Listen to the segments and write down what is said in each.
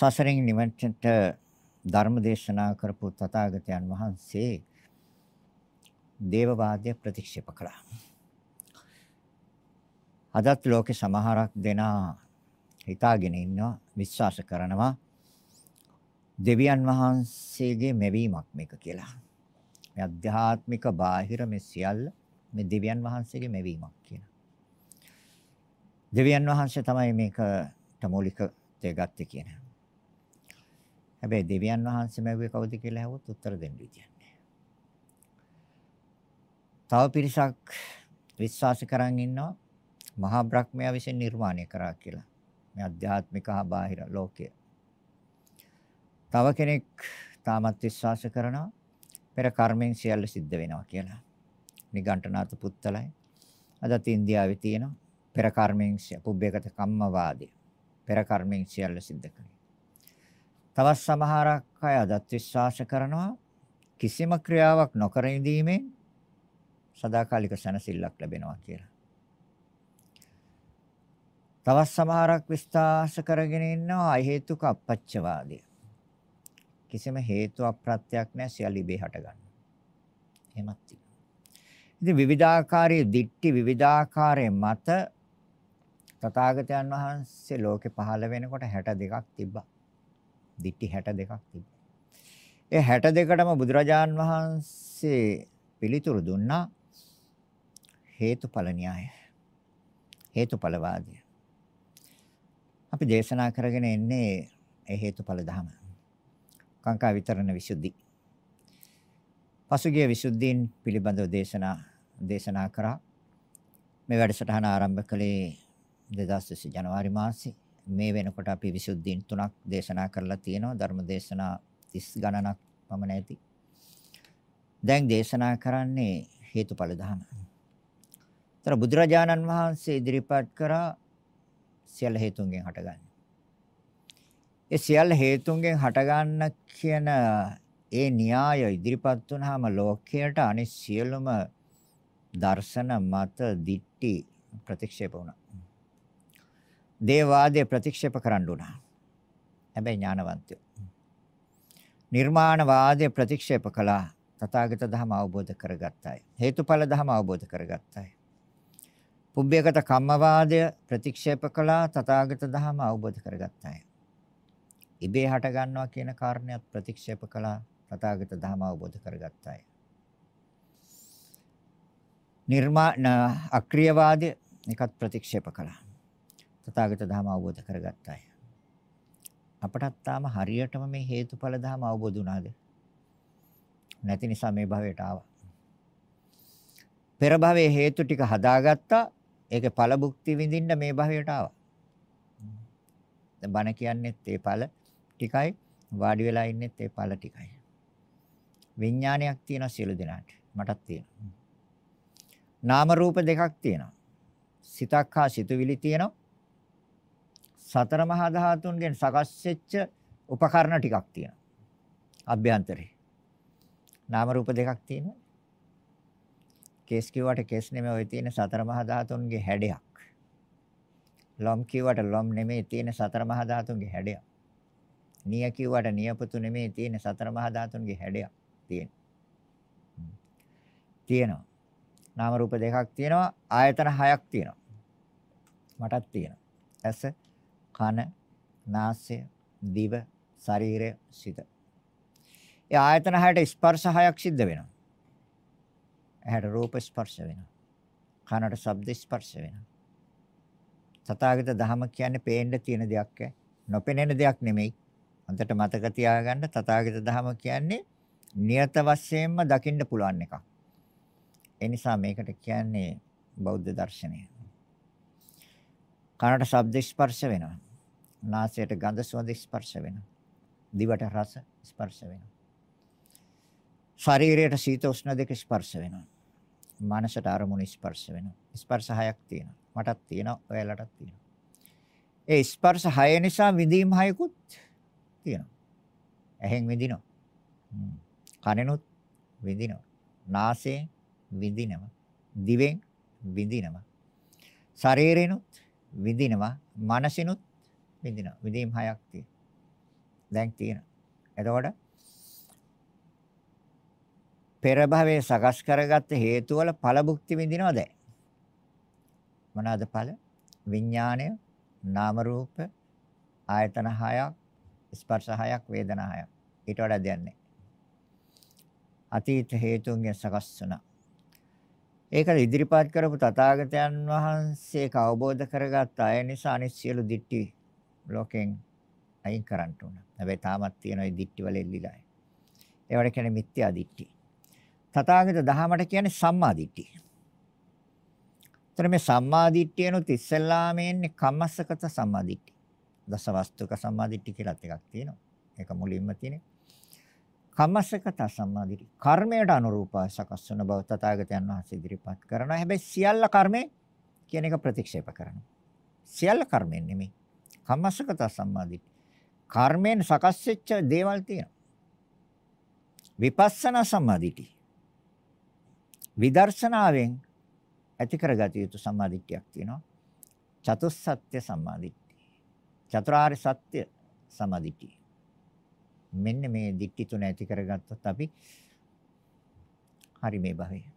සසරින් නිවනට ධර්ම දේශනා කරපු තථාගතයන් වහන්සේ දේවවාදය ප්‍රතික්ෂේප කළා. අදත් ලෝකේ සමහරක් දෙනා හිතාගෙන ඉන්නවා විශ්වාස කරනවා දෙවියන් වහන්සේගේ මෙවීමක් මේක කියලා. මේ අධ්‍යාත්මික බාහිර මේ සියල්ල මේ දෙවියන් වහන්සේගේ මෙවීමක් කියන. දෙවියන් වහන්සේ තමයි මේකට මූලික දේ ගත්තේ කියන. හැබැයි දෙවියන් වහන්සේ මැව්වේ කවුද කියලා අහුවොත් උත්තර දෙන්න විදියන්නේ. තව පිරිසක් විශ්වාස කරන් ඉන්නවා මහා බ්‍රහ්මයා විසින් නිර්මාණය කරා කියලා. මේ අධ්‍යාත්මික හා බාහිර ලෝකය. තව කෙනෙක් තාමත් විශ්වාස කරනවා පෙර කර්මෙන් සියල්ල සිද්ධ වෙනවා කියලා. නිගණ්ඨනාත පුත්තලයි. අදත් ඉන්දියාවේ තියෙන පෙර කර්මෙන් පුබ්බේගත කම්මවාදී. පෙර කර්මෙන් සියල්ල සිද්ධ කරනවා. තවත් සමහරක් අය අදත් විශ්වාස කරනවා කිසිම ක්‍රියාවක් නොකර ඉඳීමෙන් සදාකාලික සැනසෙල්ලක් ලැබෙනවා කියලා. තවත් සමහරක් විශ්වාස කරගෙන ඉන්නවා අහේතුක අපච්චවාදය. කිසිම හේතු අප්‍රත්‍යක් නැහැ සියල්ල ඉබේ හටගන්නවා. එහෙමත් තියෙනවා. ඉතින් විවිධාකාරයේ දික්ටි විවිධාකාරයේ මත තථාගතයන් වහන්සේ ලෝකේ පහළ වෙනකොට 62ක් තිබ්බා. දික්ටි 62ක් තිබ්බා. ඒ 62ටම බුදුරජාන් වහන්සේ පිළිතුරු දුන්නා හේතුඵල න්‍යාය. හේතුඵලවාදය. අපි දේශනා කරගෙන එන්නේ ඒ හේතුඵල ධම. කාංකා විතරණ විසුද්ධි. පසුගිය විසුද්ධීන් පිළිබඳව දේශනා දේශනා කරා. මේ වැඩසටහන ආරම්භ කළේ 2020 ජනවාරි මාසයේ. මේ වෙනකොට අපි විසුද්ධීන් තුනක් දේශනා කරලා තියෙනවා. ධර්ම දේශනා 30 ගණනක් පමණ ඇති. දැන් දේශනා කරන්නේ හේතුඵල ධම. ତර බුදුරජාණන් වහන්සේ ඉදිරිපත් කරා සියල්ල හේතුන්ගෙන් හටගන්නේ. ඒ සියල්ල හේතුන්ගෙන් හටගන්න කියන ඒ න්‍යාය ඉදිරිපත් වුනහම ලෝකයට අනිත් සියලුම දර්ශන මත දිට්ටි ප්‍රතික්ෂේප වුණා. දේවාදේ ප්‍රතික්ෂේප කරන්න උනා. හැබැයි ඥානවන්තයෝ. නිර්මාණවාදය ප්‍රතික්ෂේප කළා. තථාගත ධම අවබෝධ කරගත්තයි. හේතුඵල ධම අවබෝධ කරගත්තයි. පුබ්බේගත කම්මවාදය ප්‍රතික්ෂේප කළා තථාගත ධම අවබෝධ කරගත්තා. ඉබේ හට ගන්නවා කියන කාරණයක් ප්‍රතික්ෂේප කළා තථාගත ධම අවබෝධ කරගත්තා. නිර්මාණ අක්‍රියවාදය එකත් ප්‍රතික්ෂේප කළා. තථාගත ධම අවබෝධ කරගත්තා. අපටත් තාම හරියටම මේ හේතුඵල ධම අවබෝධ වුණාද? නැති නිසා මේ භවයට ආවා. පෙර භවයේ හේතු ටික හදාගත්තා ඒකේ ඵල භුක්ති විඳින්න මේ භවයට ආවා. දැන් බණ කියන්නේත් ඒ ඵල ටිකයි වාඩි වෙලා ඉන්නෙත් ඒ ඵල ටිකයි. විඥානයක් තියෙනවා සියලු දෙනාට. මටත් තියෙනවා. නාම රූප දෙකක් තියෙනවා. සිතක් හා සිතුවිලි තියෙනවා. සතර මහා ධාතුන්ගෙන් සකස් වෙච්ච උපකරණ ටිකක් තියෙනවා. අභ්‍යන්තරේ. නාම රූප දෙකක් තියෙනවා. කේස් කිව්වට කේස් නෙමෙයි ඔය තියෙන සතර මහා ධාතුන්ගේ හැඩයක්. ලොම් කිව්වට ලොම් නෙමෙයි තියෙන සතර මහා ධාතුන්ගේ හැඩයක්. නිය කිව්වට නියපොතු නෙමෙයි තියෙන සතර මහා ධාතුන්ගේ හැඩයක් තියෙන. තියෙනවා. නාම රූප දෙකක් තියෙනවා ආයතන හයක් තියෙනවා. මටත් තියෙනවා. ඇස, කන, නාසය, දිව, ශරීරය, සිත. ඒ ආයතන හයට ස්පර්ශ හයක් සිද්ධ වෙනවා. ඇහැට රූප ස්පර්ශ වෙනවා. කනට ශබ්ද ස්පර්ශ වෙනවා. තථාගත ධහම කියන්නේ පේන්න තියෙන දෙයක් ඈ. නොපෙනෙන දෙයක් නෙමෙයි. අන්තට මතක තියාගන්න තථාගත ධහම කියන්නේ නියත වශයෙන්ම දකින්න පුළුවන් එකක්. ඒ නිසා මේකට කියන්නේ බෞද්ධ දර්ශනය. කනට ශබ්ද ස්පර්ශ වෙනවා. නාසයට ගඳ සුවඳ ස්පර්ශ වෙනවා. දිවට රස ස්පර්ශ වෙනවා. ශරීරයට සීත උෂ්ණ දෙක ස්පර්ශ වෙනවා. මනසට අරමුණු ස්පර්ශ වෙනවා. ස්පර්ශ හයක් තියෙනවා. මටත් තියෙනවා, ඔයාලටත් තියෙනවා. ඒ ස්පර්ශ හය නිසා විඳීම් හයකුත් තියෙනවා. ඇහෙන් විඳිනවා. කනෙනුත් විඳිනවා. නාසයෙන් විඳිනවා. දිවෙන් විඳිනවා. ශරීරෙනුත් විඳිනවා. මනසිනුත් විඳිනවා. විඳීම් හයක් තියෙනවා. දැන් තියෙනවා. එතකොට පෙර භවයේ සකස් කරගත්ත හේතු වල ඵල භුක්ති විඳිනවා දැන්. මොනවාද ඵල? විඥාණය, නාම රූප, ආයතන හයක්, ස්පර්ශ හයක්, වේදනා හයක්. ඊට වඩා දෙයක් නැහැ. අතීත හේතුන්ගෙන් සකස් වුණා. ඒක ඉදිරිපත් කරපු තථාගතයන් වහන්සේ අවබෝධ කරගත් අය නිසා අනිත් සියලු දිට්ටි ලෝකෙන් අයින් කරන්න උන. හැබැයි තාමත් තියෙන ওই දිට්ටි වල එල්ලිලා. ඒවට කියන්නේ මිත්‍යා දිට්ටි. තථාගත දහමට කියන්නේ සම්මා දිට්ඨිය. එතන මේ සම්මා දිට්ඨියනොත් ඉස්සෙල්ලාම එන්නේ කම්මස්සකත සම්මා දිට්ඨිය. දසවස්තුක සම්මා දිට්ඨිය කියලාත් එකක් තියෙනවා. ඒක මුලින්ම තියෙන්නේ. කම්මස්සකත සම්මා දිට්ඨිය. කර්මයට අනුරූපව සකස් වන බව තථාගතයන් වහන්සේ ඉදිරිපත් කරනවා. හැබැයි සියල්ල කර්මේ කියන එක ප්‍රතික්ෂේප කරනවා. සියල්ල කර්මෙන් නෙමෙයි. කම්මස්සකත සම්මා දිට්ඨිය. කර්මෙන් සකස් වෙච්ච දේවල් තියෙනවා. විපස්සනා සම්මාදිටි විදර්ශනාවෙන් ඇති කරගත යුතු සම්මාදිට්ඨියක් තියෙනවා. චතුස්සත්‍ය සම්මාදිට්ඨිය. චතුරාර්ය සත්‍ය සම්මාදිට්ඨිය. මෙන්න මේ දිට්ඨි තුන ඇති කරගත්තොත් අපි හරි මේ භවයේ.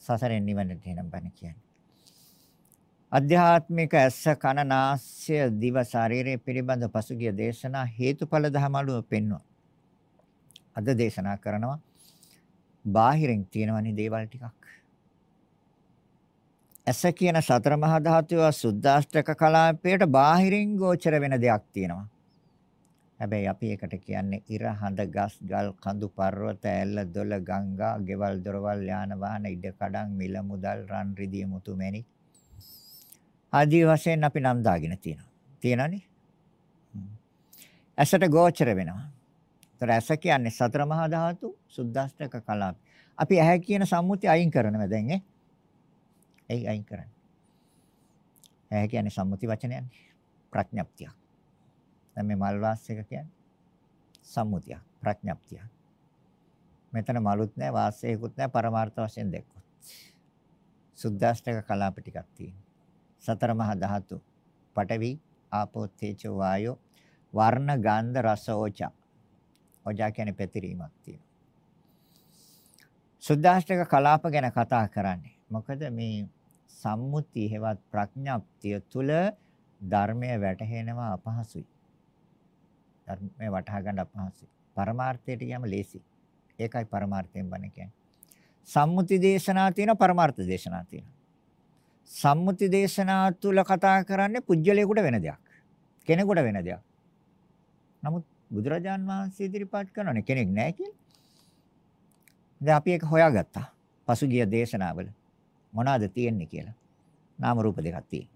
සසරෙන් නිවනට එනම් බණ කියන්නේ. අධ්‍යාත්මික ඇස කන නාසය දිව ශරීරය පිළිබඳ පසුගිය දේශනා හේතුඵල ධමලුව පෙන්වනවා. අද දේශනා කරනවා බාහිරින් තියෙනවනේ දේවල් ටිකක්. ඇස කියන සතර මහා ධාතුව සුද්දාෂ්ටක කලාපයට බාහිරින් ගෝචර වෙන දෙයක් තියෙනවා. හැබැයි අපි ඒකට කියන්නේ ඉර හඳ ගස් ගල් කඳු පර්වත ඇල්ල දොළ ගංගා ගෙවල් දොරවල් යාන වාහන ඉඩ කඩන් මිල මුදල් රන් රිදී මුතු මැණික් ආදී වශයෙන් අපි නම් දාගෙන තියෙනවා. තියෙනනේ. ඇසට ගෝචර වෙනවා. ඒතර ඇස කියන්නේ සතර මහා ධාතු සුද්දාෂ්ටක කලාප. අපි ඇහැ කියන සම්මුතිය අයින් කරනවා දැන් ඈ. එයි අයින් කරන්නේ. ඇහැ කියන්නේ සම්මුති වචනයක්නේ. ප්‍රඥප්තියක්. දැන් මේ මල් වාස් එක කියන්නේ සම්මුතියක් ප්‍රඥප්තියක්. මෙතන මලුත් නැහැ වාසයකුත් නැහැ පරමාර්ථ වශයෙන් දැක්කොත්. සුද්දාෂ්ටක කලාප ටිකක් තියෙනවා. සතර මහා ධාතු පඨවි ආපෝ තේජෝ වායෝ වර්ණ ගන්ධ රස ඕචා ඔජා කියන්නේ පැතිරීමක් තියෙනවා. සුද්දාෂ්ටක කලාප ගැන කතා කරන්නේ. මොකද මේ සම්මුති හේවත් ප්‍රඥාප්තිය තුල ධර්මය වැටහෙනවා අපහසුයි. ධර්මය වටහා ගන්න අපහසුයි. පරමාර්ථයට යම ලේසි. ඒකයි පරමාර්ථයෙන් බණ කියන්නේ. සම්මුති දේශනා තියෙන පරමාර්ථ දේශනා තියෙන. සම්මුති දේශනා තුල කතා කරන්නේ පුජ්‍යලයකට වෙන දෙයක්. කෙනෙකුට වෙන දෙයක්. නමුත් බුදුරජාන් වහන්සේ ඉදිරිපත් කරනනේ කෙනෙක් නැහැ කියලා. දැන් අපි ඒක හොයාගත්තා. පසුගිය දේශනාවල මොනවාද තියෙන්නේ කියලා. නාම රූප දෙකක් තියෙනවා.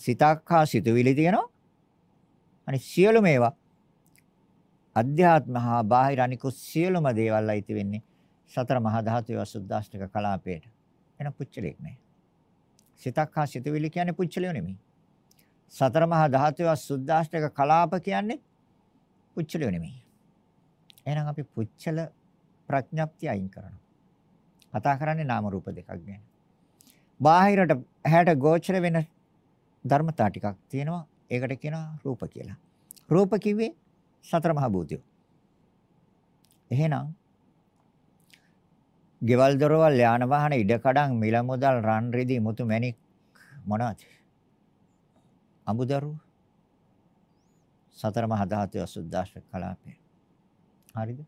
සිතක් හා සිතුවිලි තියෙනවා. අනිත් සියලුම ඒවා අධ්‍යාත්ම හා බාහිර අනිකුත් සියලුම දේවල් අයිති වෙන්නේ සතර මහා ධාතුවේ සුද්දාෂ්ටක කලාපයට. එන පුච්චලෙක් නෑ. සිතක් හා සිතුවිලි කියන්නේ පුච්චලියෝ නෙමෙයි. සතර මහා ධාතුවේ සුද්දාෂ්ටක කලාප කියන්නේ පුච්චලියෝ නෙමෙයි. එහෙනම් අපි පුච්චල ප්‍රඥප්තිය අයින් කරනවා. කතා කරන්නේ නාම රූප දෙකක් ගැන. බාහිරට ඇහැට ගෝචර වෙන ධර්මතා ටිකක් තියෙනවා. ඒකට කියනවා රූප කියලා. රූප කිව්වේ සතර මහා භූතයෝ. එහෙනම් ගෙවල් දොරවල් යාන වාහන ඉඩකඩම් මිල මුදල් රන් රිදී මුතු මැණික් මොනවද? අමුදරු සතර මහා ධාතු අසුද්දාශ්‍ර කලාපය. හරිද?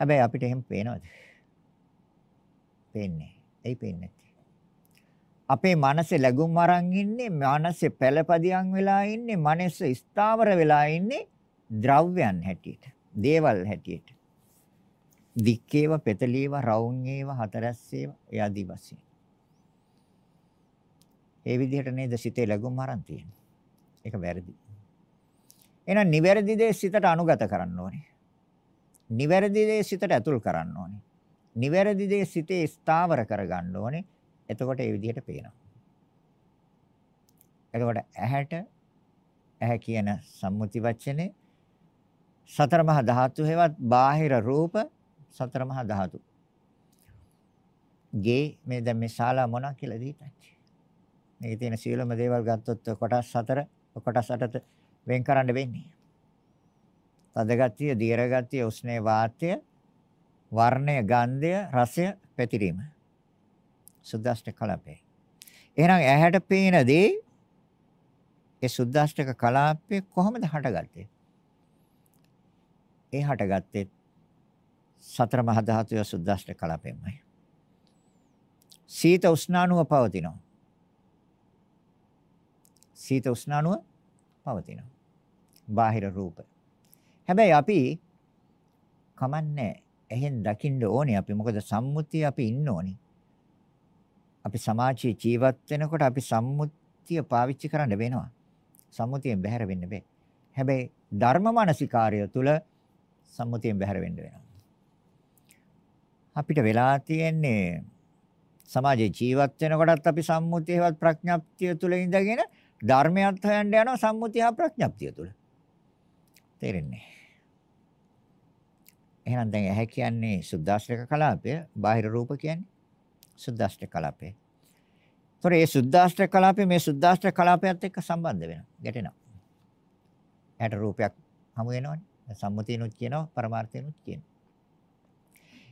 හැබැයි අපිට එහෙම පේනවද? පේන්නේ. ඇයි පේන්නේ අපේ මනසේ ලැබුම් අරන් ඉන්නේ මනසේ පළපදියම් වෙලා ඉන්නේ මනස ස්ථාවර වෙලා ඉන්නේ ද්‍රව්‍යයන් හැටියට දේවල් හැටියට දික්කේව පෙතලීව රවුන්ගේව හතරැස්සේව යදි වශයෙන් ඒ විදිහට නේද සිතේ ලැබුම් අරන් තියෙන්නේ ඒක වැරදි එහෙනම් නිවැරදි දේ සිතට අනුගත කරන්න ඕනේ. නිවැරදි දේ සිතට ඇතුල් කරන්න ඕනේ. නිවැරදි දේ සිතේ ස්ථාවර කරගන්න ඕනේ. එතකොට ඒ විදිහට පේනවා. එතකොට ඇහැට ඇහැ කියන සම්මුති වචනේ සතර මහා ධාතු හේවත් බාහිර රූප සතර මහා ධාතු. ගේ මේ දැන් මේ ශාලා මොනවා කියලා දීපන්නේ. මේකේ තියෙන සියලුම දේවල් ගත්තොත් කොටස් හතර කොටස් අටට වෙන් කරන්න වෙන්නේ. තද ගතිය, දීර ගතිය, උෂ්ණේ වාතය, වර්ණය, ගන්ධය, රසය, පැතිරීම. සුද්දාෂ්ටක කලාපේ. එහෙනම් ඇහැට පේන දේ ඒ සුද්දාෂ්ටක කලාපේ කොහොමද හටගත්තේ? ඒ හටගත්තේ සතර මහා ධාතුවේ සුද්දාෂ්ටක කලාපෙමයි. සීත උෂ්ණානුව පවතිනවා. සීත උෂ්ණානුව පවතිනවා. බාහිර රූප. හැබැයි අපි කමන්නේ එහෙන් දකින්න ඕනේ අපි මොකද සම්මුතිය අපි ඉන්න ඕනේ. අපි සමාජයේ ජීවත් වෙනකොට අපි සම්මුතිය පාවිච්චි කරන්න වෙනවා. සම්මුතියෙන් බැහැර වෙන්න බෑ. හැබැයි ධර්ම මානසිකාර්ය තුල සම්මුතියෙන් බැහැර වෙන්න වෙනවා. අපිට වෙලා තියෙන්නේ සමාජයේ ජීවත් වෙනකොටත් අපි සම්මුතියවත් ප්‍රඥාප්තිය තුල ඉඳගෙන ධර්මයත් හොයන්න යනවා සම්මුතිය හා ප්‍රඥාප්තිය තුල. තේරෙන්නේ. එහෙනම් දැන් ඇහැ කියන්නේ සුද්දාශ්‍රක කලාපය, බාහිර රූප කියන්නේ සුද්දාශ්‍රක කලාපය. ඒතොර මේ සුද්දාශ්‍රක කලාපය මේ සුද්දාශ්‍රක කලාපයත් එක්ක සම්බන්ධ වෙනවා, ගැටෙනවා. ඇහැට රූපයක් හමු වෙනවනේ. සම්මුතියනොත් කියනවා, පරමාර්ථයනොත් කියනවා.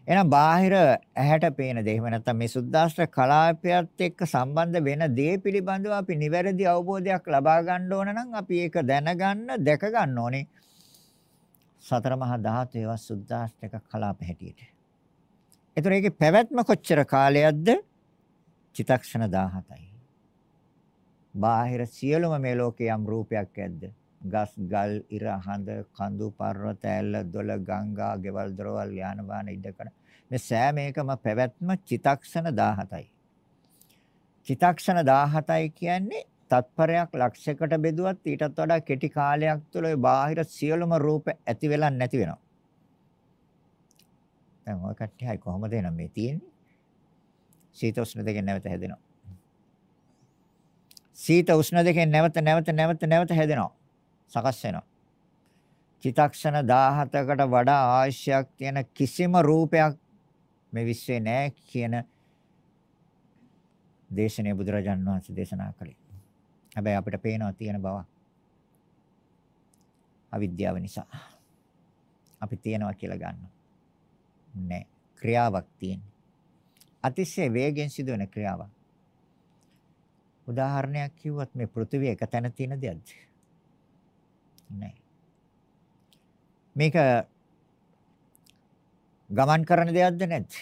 එහෙනම් බාහිර ඇහැට පේන දේ එහෙම නැත්නම් මේ සුද්දාස්ත්‍ර කලාපයත් එක්ක සම්බන්ධ වෙන දේ පිළිබඳව අපි නිවැරදි අවබෝධයක් ලබා ගන්න ඕන නම් අපි ඒක දැනගන්න දැක ගන්න ඕනේ සතර මහා ධාතු ඒවා සුද්දාස්ත්‍රක කලාප හැටියට. ඒතර ඒකේ පැවැත්ම කොච්චර කාලයක්ද? චිතක්ෂණ 17යි. බාහිර සියලුම මේ ලෝකේ යම් රූපයක් ඇද්ද? ගස් ගල් ඉර හඳ කඳු පර්වත ඇල්ල දොළ ගංගා ගෙවල් දොරවල් යාන වාහන ඉඩකඩ මේ සෑම එකම පැවැත්ම චිතක්ෂණ 17යි. චිතක්ෂණ 17යි කියන්නේ තත්පරයක් ලක්ෂයකට බෙදුවත් ඊටත් වඩා කෙටි කාලයක් තුළ ඒ බාහිර සියලුම රූප ඇති වෙලා නැති වෙනවා. දැන් ඔය කට්ටියයි කොහොමද එනම් මේ තියෙන්නේ? සීත උෂ්ණ දෙකෙන් නැවත හැදෙනවා. සීත උෂ්ණ දෙකෙන් නැවත නැවත නැවත නැවත හැදෙනවා. සකස් වෙනවා. චිතක්ෂණ 17කට වඩා ආශ්‍යයක් තියෙන කිසිම රූපයක් මේ විශ්වේ නැහැ කියන දේශනේ බුදුරජාන් වහන්සේ දේශනා කළේ. හැබැයි අපිට පේනවා තියෙන බව. අවිද්‍යාව නිසා. අපි තියනවා කියලා ගන්නවා. නෑ. ක්‍රියාවක් තියෙනවා. අතිශය වේගෙන් සිදුවෙන ක්‍රියාවක්. උදාහරණයක් කිව්වොත් මේ පෘථිවිය එක තැන තියෙන දෙයක්ද? නෑ. මේක ගමන් කරන දෙයක්ද නැද්ද?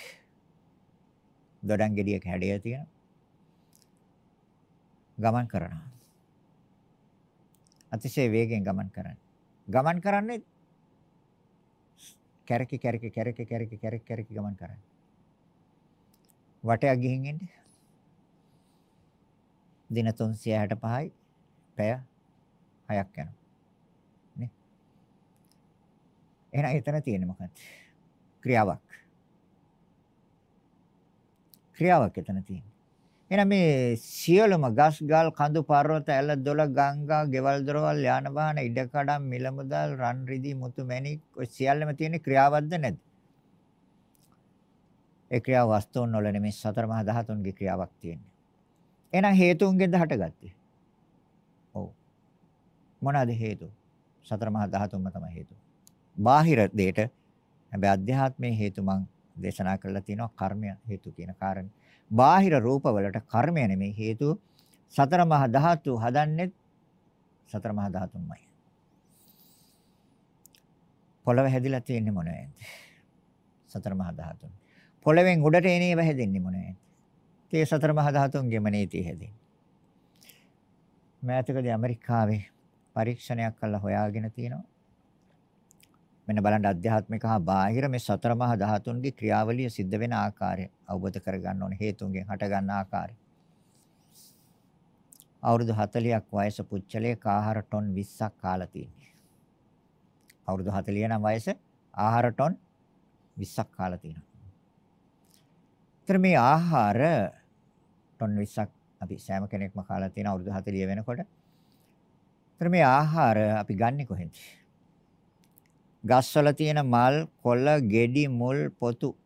දොඩම් ගෙඩියක හැඩය තියෙනවා. ගමන් කරනවා. අතිශය වේගෙන් ගමන් කරන්නේ. ගමන් කරන්නේ කැරකි කැරකි කැරකි කැරකි කැරකි කැරකි ගමන් කරන්නේ. වටයක් ගිහින් එන්නේ. දින 365යි පැය 6ක් යනවා. නේ? එහෙනම් එතන තියෙන්නේ මොකක්ද? ක්‍රියාවක්. ක්‍රියාවක් එතන තියෙන්නේ. එහෙනම් මේ සියලුම ගස් ගල් කඳු පර්වත ඇල දොළ ගංගා ගෙවල් දොරවල් යාන වාහන ඉඩකඩම් මිල මුදල් රන් රිදී මුතු මැණික් ඔය සියල්ලම තියෙන ක්‍රියාවක්ද නැද්ද? ඒ ක්‍රියාව වස්තුන් වල නෙමෙයි සතර මහා ධාතුන්ගේ ක්‍රියාවක් තියෙන්නේ. එහෙනම් හේතුන්ගෙන්ද හටගත්තේ? ඔව්. මොනවාද හේතු? සතර මහා ධාතුන්ම තමයි හේතු. බාහිර දෙයට හැබැයි අධ්‍යාත්මයේ හේතු මං දේශනා කරලා තියෙනවා කර්මය හේතු කියන කාරණේ. බාහිර රූපවලට කර්මය නෙමෙයි හේතු සතර මහා ධාතු හදන්නේ සතර මහා ධාතුන්මයි. පොළව හැදිලා තියෙන්නේ මොනවද? සතර මහා ධාතුන්. පොළවෙන් උඩට එන ඒවා හැදෙන්නේ මොනවද? ඒ සතර මහා ධාතුන්ගේම නේති හැදෙන්නේ. මෑතකදී ඇමරිකාවේ පරීක්ෂණයක් කළා හොයාගෙන තියෙනවා. මෙන්න බලන්න අධ්‍යාත්මික හා බාහිර මේ සතර මහා ධාතුන්ගේ ක්‍රියාවලිය සිද්ධ වෙන ආකාරය අවබෝධ කරගන්න ඕනේ හේතුන්ගෙන් හටගන්න ආකාරය. අවුරුදු 40ක් වයස පුච්චලයක ආහාර ටොන් 20ක් කාලා තියෙනවා. අවුරුදු 40 නම් වයස ආහාර ටොන් 20ක් කාලා තියෙනවා. ඒතර මේ ආහාර ටොන් 20ක් අපි සෑම කෙනෙක්ම කාලා තියෙන අවුරුදු 40 වෙනකොට. ඒතර මේ ආහාර අපි ගන්නෙ කොහෙන්ද? ගස්වල තියෙන මල්, කොළ, ගෙඩි, මුල්, පොතු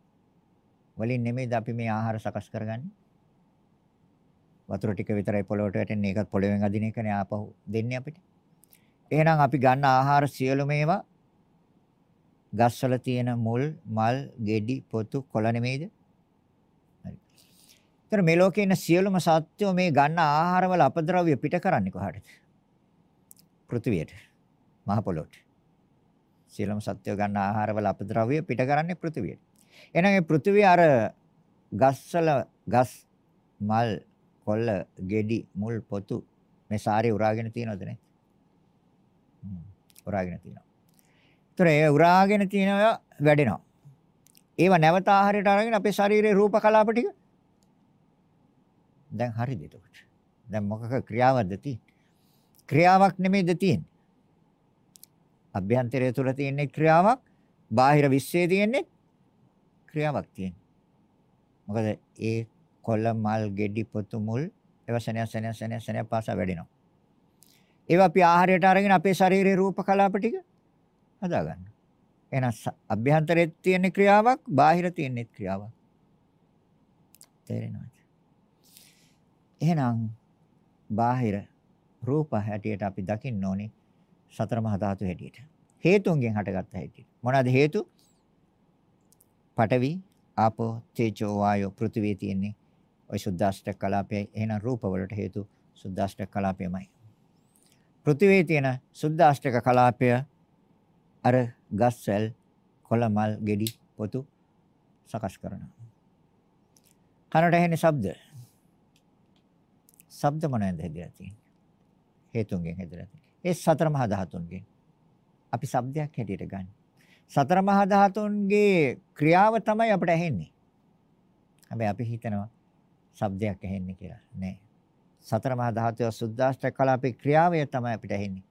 වලින් නෙමෙයිද අපි මේ ආහාර සකස් කරගන්නේ? වතුර ටික විතරයි පොළොවට වැටෙන්නේ. ඒකත් පොළොවෙන් අදින එකනේ ආපහු දෙන්නේ අපිට. එහෙනම් අපි ගන්න ආහාර සියලුම ඒවා ගස්වල තියෙන මුල්, මල්, ගෙඩි, පොතු, කොළ නෙමෙයිද? හරි. ඒතර මේ ලෝකේ ඉන්න සියලුම සත්වෝ මේ ගන්න ආහාරවල අපද්‍රව්‍ය පිට කරන්නේ කොහටද? පෘථිවියට. මහ පොළොවට. සියලුම සත්වෝ ගන්න ආහාරවල අපද්‍රව්‍ය පිට කරන්නේ පෘථිවියට. එහෙනම් මේ පෘථිවිය අර ගස්වල ගස්, මල්, කොළ, ගෙඩි, මුල්, පොතු මේ සාරේ උරාගෙන තියනවද නැද්ද? උරාගෙන තියෙනවා. ඒතර ඒ උරාගෙන තියෙනවා වැඩෙනවා. ඒව නැවත ආහාරයට අරගෙන අපේ ශරීරයේ රූප කලාප ටික දැන් හරිද එතකොට? දැන් මොකක ක්‍රියාවක්ද තියෙන්නේ? ක්‍රියාවක් නෙමෙයිද තියෙන්නේ? අභ්‍යන්තරය තුල තියෙන ක්‍රියාවක්, බාහිර විශ්වයේ තියෙන්නේ ක්‍රියාවක් තියෙන්නේ. මොකද ඒ කොළ මල් ගෙඩි පොතු මුල් ඒවා සෙනෙහ සෙනෙහ සෙනෙහ සෙනෙහ පාසා වැඩෙනවා. ඒවා අපි ආහාරයට අරගෙන අපේ ශරීරයේ රූප කලාප ටික හදා ගන්න. එහෙනම් අභ්‍යන්තරයේ තියෙන ක්‍රියාවක්, බාහිර තියෙන ක්‍රියාවක්. තේරෙනවද? එහෙනම් බාහිර රූප හැටියට අපි දකින්න ඕනේ සතර මහා ධාතු හැටියට. හේතුන්ගෙන් හටගත්ත හැටියට. මොනවාද හේතු? පඨවි, ආපෝ, තේජෝ, වායෝ, පෘථිවි තියෙන්නේ. ওই සුද්දාෂ්ටක කලාපයයි. එහෙනම් රූප වලට හේතු සුද්දාෂ්ටක කලාපයමයි. පෘථිවියේ තියෙන සුද්දාෂ්ටක කලාපය අර ගස්වැල් කොළමල් ගෙඩි පොතු සකස් කරනවා. කනට ඇහෙන ශබ්ද. ශබ්ද මොනවාද හැදලා තියෙන්නේ? හේතුන්ගෙන් හැදලා තියෙන්නේ. ඒ සතර මහා ධාතුන්ගෙන්. අපි ශබ්දයක් හැටියට ගන්න. සතර මහා ධාතුන්ගේ ක්‍රියාව තමයි අපිට ඇහෙන්නේ. හැබැයි අපි හිතනවා ශබ්දයක් ඇහෙන්නේ කියලා. නෑ. සතර මහා ධාතුව සුද්දාෂ්ටක කලාපේ ක්‍රියාවය තමයි අපිට ඇහෙන්නේ.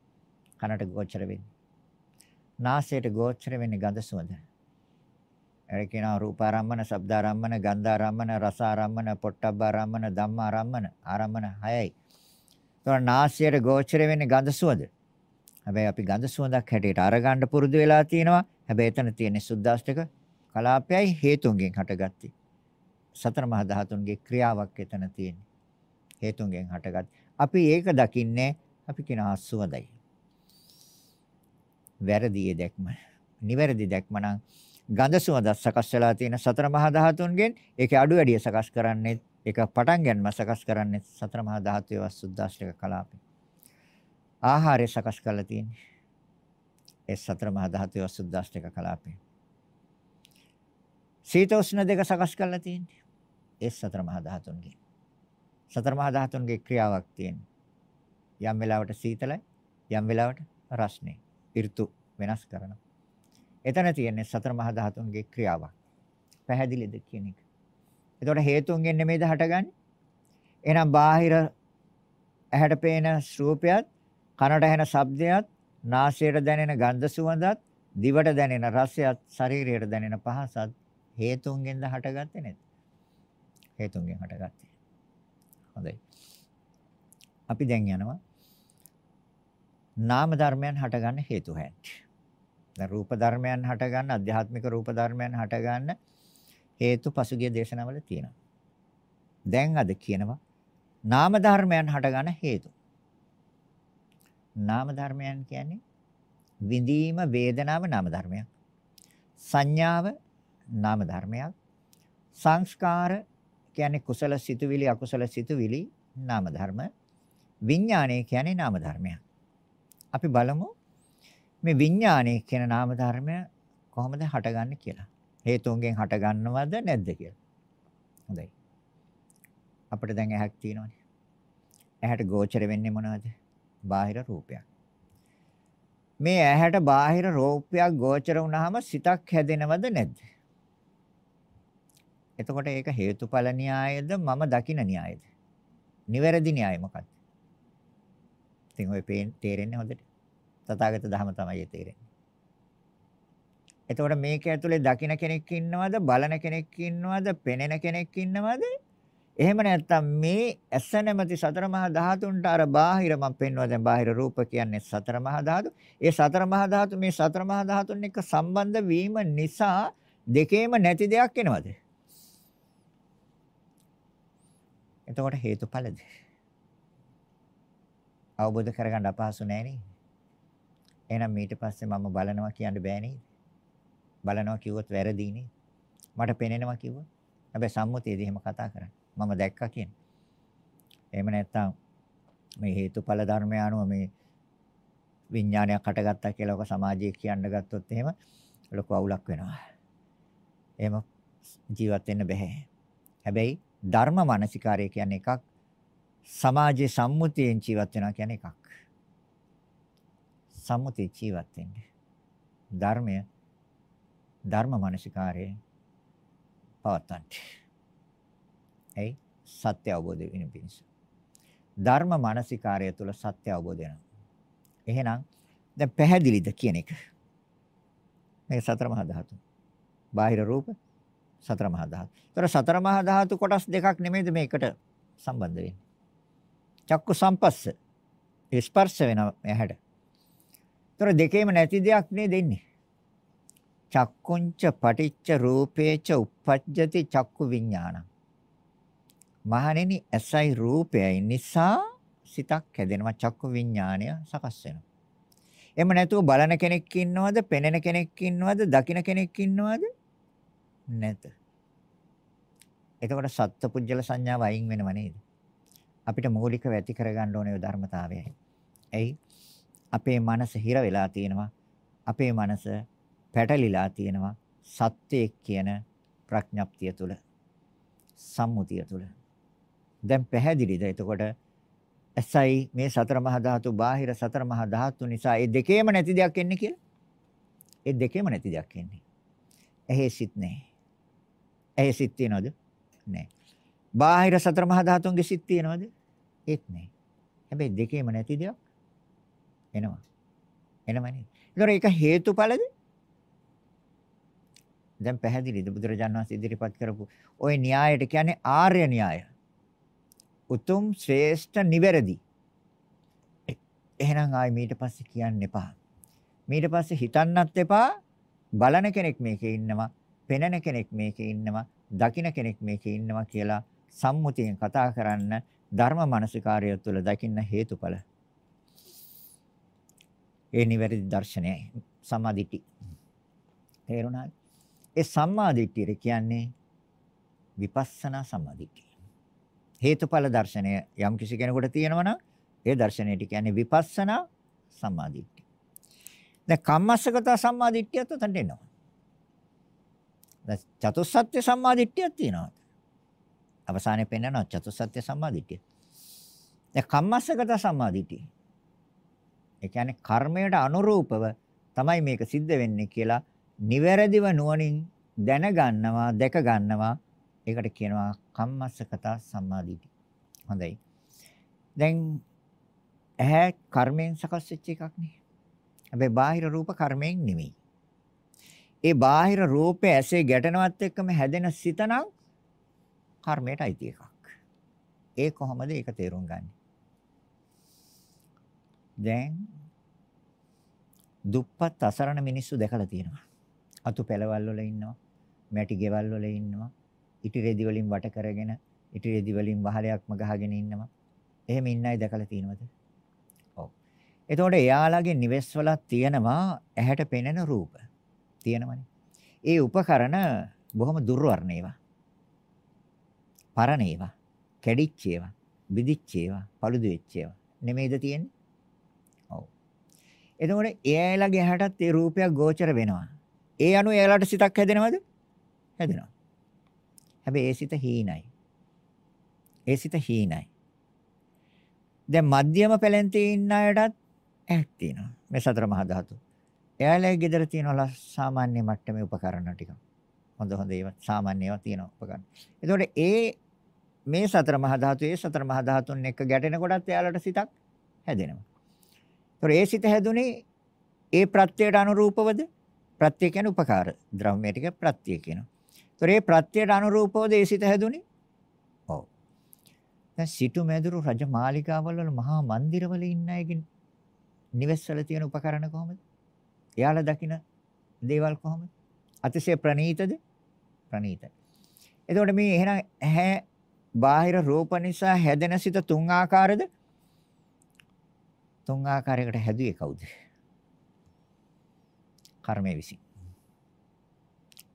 කනට ගෝචර වෙන්නේ. නාසයට ගෝචර වෙන්නේ ගඳ සුවඳ. ඒ කියනවා රූපාරම්මන, ශබ්දාරම්මන, ගන්ධාරම්මන, රසාරම්මන, පොට්ටබ්බාරම්මන, ධම්මාරම්මන, ආරම්මන 6යි. ඒතකොට නාසයට ගෝචර වෙන්නේ ගඳ සුවඳ. හැබැයි අපි ගඳ සුවඳක් හැටියට අරගන්න පුරුදු වෙලා තියෙනවා. හැබැයි එතන තියෙන සුද්දාෂ්ටක කලාපයයි හේතුන්ගෙන් හටගත්තේ. සතර මහා ධාතුන්ගේ ක්‍රියාවක් එතන තියෙන්නේ. හේතුන්ගෙන් හටගත්. අපි ඒක දකින්නේ අපි කියන අසුවදයි. වැරදි දැක්ම. නිවැරදි දැක්ම නම් ගඳ සුවඳ සකස් වෙලා තියෙන සතර මහා ධාතුන්ගෙන් ඒකේ අඩු වැඩි සකස් කරන්නේ ඒක පටන් ගන්නම සකස් කරන්නේ සතර මහා ධාතුවේ වසුද්දාශ්‍රික කලාපේ. ආහාරය සකස් කරලා තියෙන්නේ. ඒ සතර මහා ධාතුවේ වසුද්දාශ්‍රික කලාපේ. සීතෝෂ්ණ දෙක සකස් කරලා තියෙන්නේ. ඒ සතර මහා ධාතුන්ගෙන්. සතර මහා ධාතුන්ගේ ක්‍රියාවක් තියෙනවා. යම් වෙලාවට සීතලයි යම් වෙලාවට රස්නේ. ඍතු වෙනස් කරනවා. එතන තියෙන්නේ සතර මහා ධාතුන්ගේ ක්‍රියාවක්. පැහැදිලිද කියන එක. එතකොට හේතුන්ගෙන් නෙමෙයිද හටගන්නේ? එහෙනම් බාහිර ඇහැට පේන රූපයත්, කනට ඇහෙන ශබ්දයත්, නාසයට දැනෙන ගන්ධ සුවඳත්, දිවට දැනෙන රසයත්, ශරීරයට දැනෙන පහසත් හේතුන්ගෙන්ද හටගත්තේ නේද? හේතුන්ගෙන් හටගත්තේ. හොඳයි. අපි දැන් යනවා නාම ධර්මයන් හටගන්න හේතු හැටි. දැන් රූප ධර්මයන් හටගන්න අධ්‍යාත්මික රූප ධර්මයන් හටගන්න හේතු පසුගිය දේශනාවල තියෙනවා. දැන් අද කියනවා නාම ධර්මයන් හටගන්න හේතු. නාම ධර්මයන් කියන්නේ විඳීම වේදනාව නාම ධර්මයක්. සංඥාව නාම ධර්මයක්. සංස්කාර කියන්නේ කුසල සිතුවිලි අකුසල සිතුවිලි නාම ධර්ම. විඥානය කියන්නේ නාම ධර්මයක්. අපි බලමු මේ විඥානය කියන නාම ධර්මය කොහොමද හටගන්නේ කියලා. හේතුන්ගෙන් හටගන්නවද නැද්ද කියලා. හොඳයි. අපිට දැන් ඇහක් තියෙනවනේ. ඇහැට ගෝචර වෙන්නේ මොනවද? බාහිර රූපයක්. මේ ඇහැට බාහිර රූපයක් ගෝචර වුණාම සිතක් හැදෙනවද නැද්ද? එතකොට ඒක හේතුඵල න්‍යායද මම දකින න්‍යායද? නිවැරදි න්‍යාය මොකක්ද? ඉතින් ඔය තේරෙන්නේ හොඳට. තථාගත ධර්ම තමයි තේරෙන්නේ. එතකොට මේක ඇතුලේ දකින කෙනෙක් ඉන්නවද, බලන කෙනෙක් ඉන්නවද, පෙනෙන කෙනෙක් ඉන්නවද? එහෙම නැත්නම් මේ ඇස නැමැති සතර මහා ධාතුන්ට අර බාහිර මම පෙන්වුවා දැන් බාහිර රූප කියන්නේ සතර මහා ධාතු. ඒ සතර මහා ධාතු මේ සතර මහා ධාතුන් එක්ක සම්බන්ධ වීම නිසා දෙකේම නැති දෙයක් එනවද? එතකොට හේතුඵලද? අවබෝධ කරගන්න අපහසු නෑ නේ. එහෙනම් ඊට පස්සේ මම බලනවා කියන්න බෑ නේද? බලනවා කිව්වොත් වැරදි නේද? මට පෙනෙනවා කිව්වොත්. හැබැයි සම්මුතියේදී එහෙම කතා කරන්නේ. මම දැක්කා කියන්නේ. එහෙම නැත්නම් මේ හේතුඵල ධර්මය අනුව මේ විඥානයක් හටගත්තා කියලා ඔක සමාජයේ කියන්න ගත්තොත් එහෙම ලොකු අවුලක් වෙනවා. එහෙම ජීවත් වෙන්න බෑ. හැබැයි ධර්ම මානසිකාරය කියන්නේ එකක් සමාජයේ සම්මුතියෙන් ජීවත් වෙනවා කියන්නේ එකක්. සම්මුතිය ජීවත් වෙන්නේ. ධර්මය ධර්ම මානසිකාරයේ පවත්තන්ට. එයි සත්‍ය අවබෝධ වෙන පිණිස. ධර්ම මානසිකාරය තුළ සත්‍ය අවබෝධ වෙනවා. එහෙනම් දැන් පැහැදිලිද කියන එක. මේක සතර මහා ධාතු. බාහිර රූප සතර මහා ධාතු. ඒතර සතර මහා ධාතු කොටස් දෙකක් නෙමෙයිද මේකට සම්බන්ධ වෙන්නේ. චක්කු සම්පස්ස. ස්පර්ශ වෙන ඇහැට. ඒතර දෙකේම නැති දෙයක් නේ දෙන්නේ. චක්කුංච පටිච්ච රූපේච uppajjati චක්කු විඥානං. මහණෙනි ඇසයි රූපයයි නිසා සිතක් හැදෙනවා චක්කු විඥානය සකස් වෙනවා. එහෙම නැතුව බලන කෙනෙක් ඉන්නවද, පෙනෙන කෙනෙක් ඉන්නවද, දකින කෙනෙක් ඉන්නවද? නැත. එතකොට සත්පුජ්‍යල සංඥාව අයින් වෙනව නේද? අපිට මූලිකව ඇති කරගන්න ඕනේ ධර්මතාවයයි. එයි අපේ මනස හිර වෙලා තියෙනවා. අපේ මනස පැටලිලා තියෙනවා සත්‍යයක් කියන ප්‍රඥප්තිය තුල. සම්මුතිය තුල. දැන් පැහැදිලිද? එතකොට ඇසයි මේ සතර මහා ධාතු බාහිර සතර මහා ධාතු නිසා ඒ දෙකේම නැති දෙයක් එන්නේ කියලා. ඒ දෙකේම නැති දෙයක් එන්නේ. ඇහි සිත් නැහැ. ඇහි සිත් තියනවද? නැහැ. බාහිර සතර මහා ධාතුන්ගේ සිත් තියනවද? ඒත් නැහැ. හැබැයි දෙකේම නැති දෙයක් එනවා. එනවනේ. ඒතර ඒක හේතුඵලද? දැන් පැහැදිලිද බුදුරජාණන් වහන්සේ ඉදිරිපත් කරපු ওই න්‍යායයට කියන්නේ ආර්ය න්‍යාය. උතුම් ශ්‍රේෂ්ඨ නිවැරදි. එහෙනම් ආයි මීට පස්සේ කියන්න එපා. මීට පස්සේ හිතන්නත් එපා. බලන කෙනෙක් මේකේ ඉන්නවා, පෙනෙන කෙනෙක් මේකේ ඉන්නවා, දකින කෙනෙක් මේකේ ඉන්නවා කියලා සම්මුතියෙන් කතා කරන්න ධර්ම මානසිකාරය තුළ දකින්න හේතුඵල. ඒ නිවැරදි දර්ශනයයි සමාධිටි. තේරුණාද? ඒ සම්මාදිට්ඨිය කියන්නේ විපස්සනා සම්මාදිට්ඨිය. හේතුඵල දර්ශනය යම් කිසි කෙනෙකුට තියෙනවා නම් ඒ දර්ශනයට කියන්නේ විපස්සනා සම්මාදිට්ඨිය. දැන් කම්මස්සගත සම්මාදිට්ඨියත් උතන්ට එනවා. දැන් චතුස්සත්‍ය සම්මාදිට්ඨියක් තියෙනවා. අවසානයේ පෙන්වනවා චතුස්සත්‍ය සම්මාදිට්ඨිය. දැන් කම්මස්සගත සම්මාදිට්ඨිය. ඒ කියන්නේ කර්මයට අනුරූපව තමයි මේක සිද්ධ වෙන්නේ කියලා නිවැරදිව නුවණින් දැනගන්නවා දැක ගන්නවා ඒකට කියනවා කම්මස්සකතා සම්මාදිටි. හොඳයි. දැන් ඇහැ කර්මයෙන් සකස් වෙච්ච එකක් නේ. හැබැයි බාහිර රූප කර්මයෙන් නෙමෙයි. ඒ බාහිර රූපේ ඇසේ ගැටෙනවත් එක්කම හැදෙන සිතනම් කර්මයට අයිති එකක්. ඒ කොහොමද ඒක තේරුම් ගන්නේ? දැන් දුප්පත් අසරණ මිනිස්සු දැකලා තියෙනවා. අතු පෙළවල් වල ඉන්නවා. මැටි ගෙවල් වල ඉන්නවා. ඉටි රෙදි වලින් වට කරගෙන ඉටි රෙදි වලින් වහලයක්ම ගහගෙන ඉන්නවා. එහෙම ඉන්න අය දැකලා තියෙනවද? ඔව්. එතකොට එයාලගේ නිවෙස් වල තියෙනවා ඇහැට පෙනෙන රූප. තියෙනවනේ. ඒ උපකරණ බොහොම දුර්වර්ණ ඒවා. පරණ ඒවා. කැඩිච්ච ඒවා. බිදිච්ච ඒවා. paludu වෙච්ච ඒවා. නෙමෙයිද තියෙන්නේ? ඔව්. එතකොට එයාලගේ ඇහැටත් ඒ රූපයක් ගෝචර වෙනවා. ඒ අනුව එයාලට සිතක් හැදෙනවද? හැදෙනවා. හැබැයි ඒ සිත හීනයි. ඒ සිත හීනයි. දැන් මධ්‍යම පැලෙන්තේ ඉන්න අයටත් ඇහක් තියෙනවා. මේ සතර මහා ධාතු. එයාලගේ ගෙදර තියෙනවා සාමාන්‍ය මට්ටමේ උපකරණ ටික. හොඳ හොඳ ඒවා සාමාන්‍ය ඒවා තියෙනවා උපකරණ. එතකොට ඒ මේ සතර මහා ධාතු ඒ සතර මහා ධාතුන් එක්ක ගැටෙන කොටත් එයාලට සිතක් හැදෙනවා. ඒතකොට ඒ සිත හැදුනේ ඒ ප්‍රත්‍යයට අනුරූපවද? ප්‍රත්‍ය කියන්නේ උපකාර. ද්‍රව්‍ය ටික ප්‍රත්‍ය කියනවා. ඒතර ඒ ප්‍රත්‍යයට අනුරූපව දේශිත හැදුනේ. ඔව්. දැන් සිටු මැදුරු රජ මාලිගාවල් වල මහා මන්දිරවල ඉන්න අයගේ නිවෙස්වල තියෙන උපකරණ කොහොමද? එයාලා දකින දේවල් කොහොමද? අතිශය ප්‍රණීතද? ප්‍රණීතයි. එතකොට මේ එහෙනම් ඇහැ බාහිර රූප නිසා හැදෙන සිත තුන් ආකාරද? තුන් ආකාරයකට හැදුවේ කවුද? කර්මය විසින්.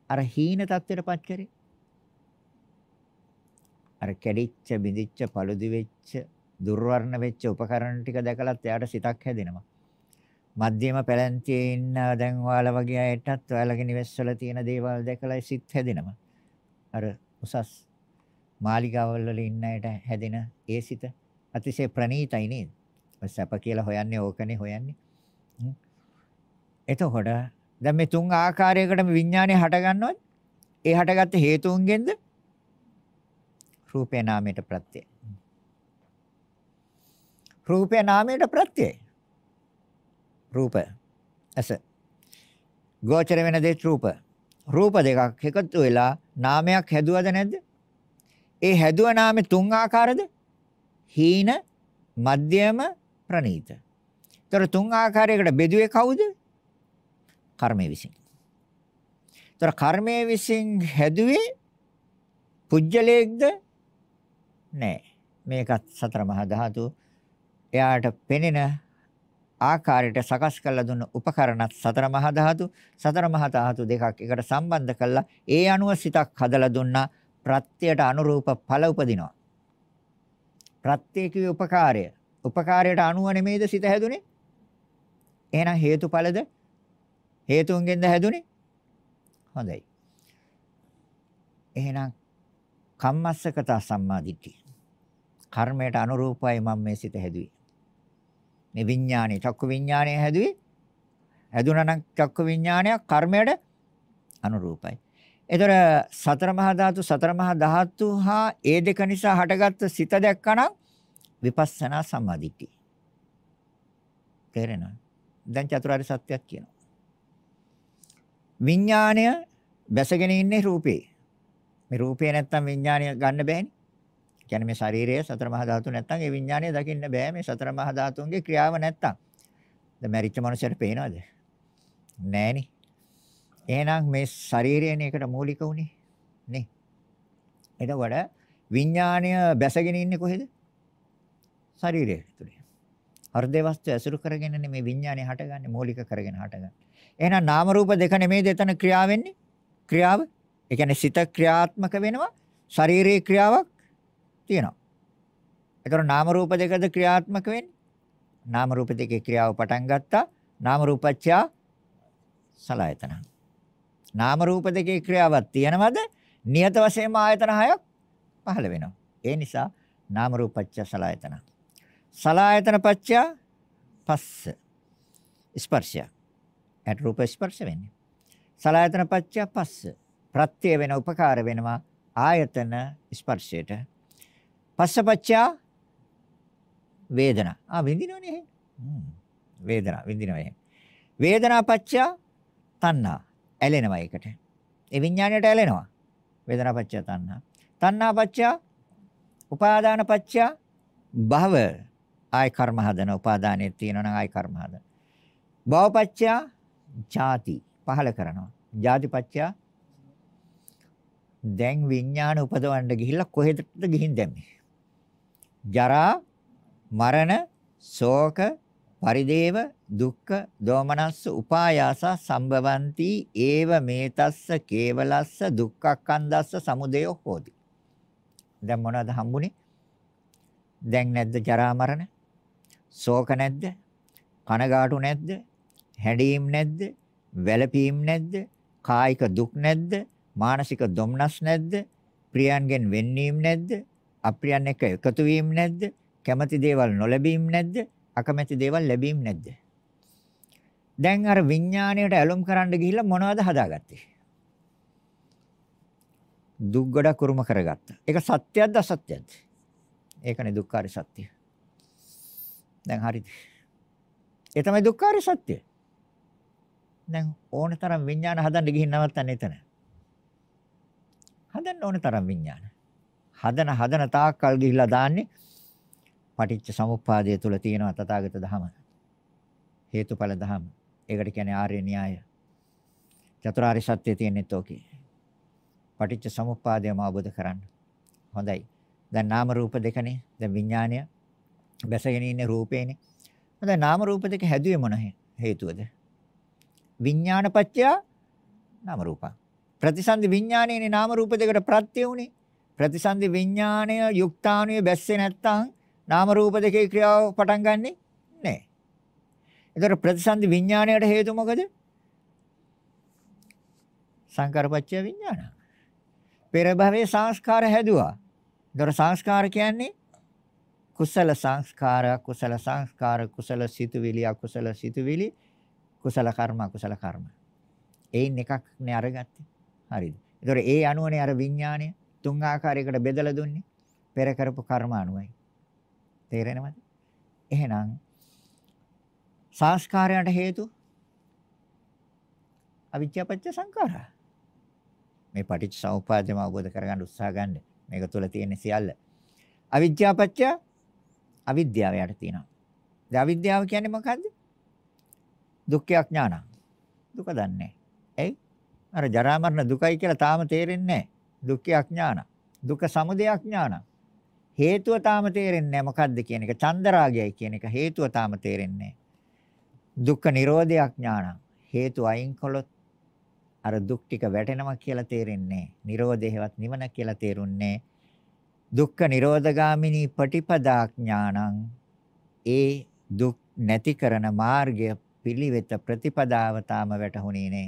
අර හීන தත්ත්වයටපත් කරේ. අර කැඩිච්ච බිඳිච්ච පළුදි වෙච්ච දුර්වර්ණ වෙච්ච උපකරණ ටික දැකලත් එයාට සිතක් හැදෙනවා. මධ්‍යම පැලැන්තියේ ඉන්න දැන් ඔයාලා වගේ අයටත් ඔයාලගේ නිවෙස්වල තියෙන දේවල් දැකලා සිත් හැදෙනවා. අර උසස් මාලිගාවල් වල ඉන්න අයට හැදෙන ඒ සිත අතිශය ප්‍රණීතයි නේද? සැප කියලා හොයන්නේ ඕකනේ හොයන්නේ. එතකොට දැන් මේ තුන් ආකාරයකටම විඥානය හටගන්නවද? ඒ හටගත්ත හේතුන්ගෙන්ද? රූපේ නාමයට ප්‍රත්‍යය. රූපේ නාමයට ප්‍රත්‍යයයි. රූප ඇස. ගෝචර වෙන දේ රූප. රූප දෙකක් එකතු වෙලා නාමයක් හැදුවද නැද්ද? ඒ හැදුව නාමේ තුන් ආකාරද? හීන, මධ්‍යම, ප්‍රනීත. ତର තුන් ආකාරයකට බෙදුවේ කවුද? කර්මය විසින්. ତර කර්මය විසින් හැදුවේ පුජ්‍යලයක්ද? නෑ. මේකත් සතර මහා ධාතු. එයාට පෙනෙන ආකාරයට සකස් කරලා දුන්න උපකරණත් සතර මහා ධාතු. සතර මහා ධාතු දෙකක් එකට සම්බන්ධ කරලා ඒ අණුව සිතක් හදලා දුන්නා. ප්‍රත්‍යයට අනුරූප ඵල උපදිනවා. ප්‍රත්‍ය කිව්වේ උපකාරය. උපකාරයට අනුව නෙමෙයිද සිත හැදුනේ? එහෙනම් හේතුඵලද? හේතුන්ගෙන්ද හැදුනේ හොඳයි එහෙනම් කම්මස්සකත සම්මාදිට්ඨිය කර්මයට අනුරූපයි මම මේ සිත හැදුවේ මේ විඥානේ චක්කු විඥානය හැදුවේ හැදුනා නම් චක්කු විඥානයක් කර්මයට අනුරූපයි. ඒතර සතර මහා ධාතු සතර මහා ධාතු හා ඒ දෙක නිසා හටගත්ත සිත දැක්කනම් විපස්සනා සමාධිටි. තේරෙනවද? දැන් චතුරාර්ය සත්‍යයක් කියනවා. විඥාණය බැසගෙන ඉන්නේ රූපේ. මේ රූපේ නැත්තම් විඥාණය ගන්න බෑනේ. කියන්නේ මේ ශරීරය සතර මහා ධාතු නැත්තම් ඒ විඥානය දකින්න බෑ මේ සතර මහා ධාතුන්ගේ ක්‍රියාව නැත්තම්. දැන් මැරිච්ච මනුස්සයට පේනවද? නෑනේ. එහෙනම් මේ ශරීරයනේ එකට මූලික උනේ. නේ. එතකොට විඥානය බැසගෙන ඉන්නේ කොහෙද? ශරීරය තුනේ. හෘදේ වස්තු ඇසුරු කරගෙනනේ මේ විඥානය හටගන්නේ මූලික කරගෙන හටගන්නේ. එහෙනම් නාම රූප දෙක නෙමෙයිද එතන ක්‍රියාව වෙන්නේ? ක්‍රියාව. ඒ කියන්නේ සිත ක්‍රියාත්මක වෙනවා ශාරීරික ක්‍රියාවක් තියෙනවා. ඒතර නාම රූප දෙකද ක්‍රියාත්මක වෙන්නේ. නාම රූප දෙකේ ක්‍රියාව පටන් ගත්තා. නාම රූපච්ඡා සලආයතන. නාම රූප දෙකේ ක්‍රියාවක් තියෙනවද? නියත වශයෙන්ම ආයතන හයක් පහළ වෙනවා. ඒ නිසා නාම රූපච්ඡා සලආයතන. සලආයතන පච්ඡා පස්ස ස්පර්ශය. ඇට රූප ස්පර්ශ වෙන්නේ. සලආයතන පච්ඡා පස්ස. ප්‍රත්‍ය වෙන උපකාර වෙනවා ආයතන ස්පර්ශයට පස්සපච්චා වේදනා. ආ විඳිනවනේ එහෙ. වේදනා විඳිනවා එහෙ. වේදනා පච්චා තණ්හා. ඇලෙනවා ඒකට. ඒ විඥාණයට ඇලෙනවා. වේදනා පච්චා තණ්හා. තණ්හා පච්චා උපාදාන පච්චා භව. ආයි කර්ම හදන උපාදානෙත් තියෙනවා නම් ආයි කර්ම හදන. භව පච්චා ජාති පහල කරනවා. ජාති පච්චා දැන් විඥාන උපදවන්න ගිහිල්ලා කොහෙටද ගිහින් දැම්මේ? ජරා මරණ ශෝක පරිදේව දුක්ඛ දෝමනස්ස උපායාස සම්භවಂತಿ ඒව මේතස්ස කේවලස්ස දුක්ඛක්ඛන්දස්ස සමුදයෝ හෝති. දැන් මොනවද හම්බුනේ? දැන් නැද්ද ජරා මරණ? ශෝක නැද්ද? කනගාටු නැද්ද? හැඬීම් නැද්ද වැළපීම් නැද්ද කායික දුක් නැද්ද මානසික දුම්නස් නැද්ද ප්‍රියයන්ගෙන් වෙන්වීම නැද්ද අප්‍රියන් එක්ක එකතු වීම නැද්ද? කැමති දේවල් නොලැබීම නැද්ද? අකමැති දේවල් ලැබීම නැද්ද? දැන් අර විඥාණයට ඇලුම් කරන්න ගිහිල්ලා මොනවද හදාගත්තේ? දුක් ගොඩක් උරුම කරගත්තා. ඒක සත්‍යයක්ද අසත්‍යයක්ද? ඒකනේ දුක්ඛාරය සත්‍ය. දැන් හරිද? ඒ තමයි දුක්ඛාරය සත්‍ය. දැන් ඕන තරම් විඥාන හදන්න ගිහින් නවත්තන්න එතන. හදන්න ඕන තරම් විඥාන. හදන හදන තාක්කල් ගිහිල්ලා දාන්නේ පටිච්ච සමුප්පාදය තුල තියෙන තථාගත ධම. හේතුඵල ධම. ඒකට කියන්නේ ආර්ය න්‍යාය. චතුරාර්ය සත්‍ය තියෙනෙත් ඕකේ. පටිච්ච සමුප්පාදයම අවබෝධ කරන්න. හොඳයි. දැන් නාම රූප දෙකනේ. දැන් විඥානය බැසගෙන ඉන්නේ රූපේනේ. හොඳයි නාම රූප දෙක හැදුවේ මොන හේතුවද? විඥානපච්චය නාම රූපං. ප්‍රතිසන්දි විඥානයේනේ නාම රූප දෙකට ප්‍රත්‍ය උනේ. ප්‍රතිසන්දි විඥාණය යුක්තාණුවේ බැස්සේ නැත්තම් නාම රූප දෙකේ ක්‍රියාව පටන් ගන්නෙ නැහැ. ඒතර ප්‍රතිසන්දි විඥාණයට හේතු මොකද? සංකාරපච්චය විඥාන. පෙර භවයේ සංස්කාර හැදුවා. ඒතර සංස්කාර කියන්නේ කුසල සංස්කාර, කුසල සංස්කාර, කුසල සිතුවිලි, අකුසල සිතුවිලි, කුසල කර්ම, අකුසල කර්ම. ඒයින් එකක් නේ අරගත්තේ. හරිද? ඒතර ඒ අණුවනේ අර විඥාණය තුන් ආකාරයකට බෙදලා දුන්නේ. පෙර කරපු කර්ම අණුවයි. තේරෙනවද? එහෙනම් සංස්කාරයන්ට හේතු අවිද්‍යාපච්ච සංඛාරා. මේ පටිච්ච සමුප්පාදයම අවබෝධ කරගන්න උත්සාහ ගන්න. මේක තුල තියෙන සියල්ල. අවිද්‍යාපච්ච අවිද්‍යාව යට තියෙනවා. දැන් අවිද්‍යාව කියන්නේ මොකද්ද? දුක්ඛ අඥාන. දුක දන්නේ. ඇයි? අර ජරා මරණ දුකයි කියලා තාම තේරෙන්නේ නැහැ. දුක්ඛ අඥාන. දුක සමුදය අඥාන. හේතුව තාම තේරෙන්නේ නැහැ මොකද්ද කියන එක. චන්දරාගයයි කියන එක හේතුව තාම තේරෙන්නේ දුක්ඛ නිරෝධය අඥාන. හේතු අයින් කළොත් අර දුක් ටික වැටෙනවා කියලා තේරෙන්නේ නිරෝධයවත් නිවන කියලා තේරුන්නේ දුක්ඛ නිරෝධගාමිනී පටිපදා ඥානං ඒ දුක් නැති කරන මාර්ගය පිළිවෙත ප්‍රතිපදාව තාම වැටහුණේ නෑ.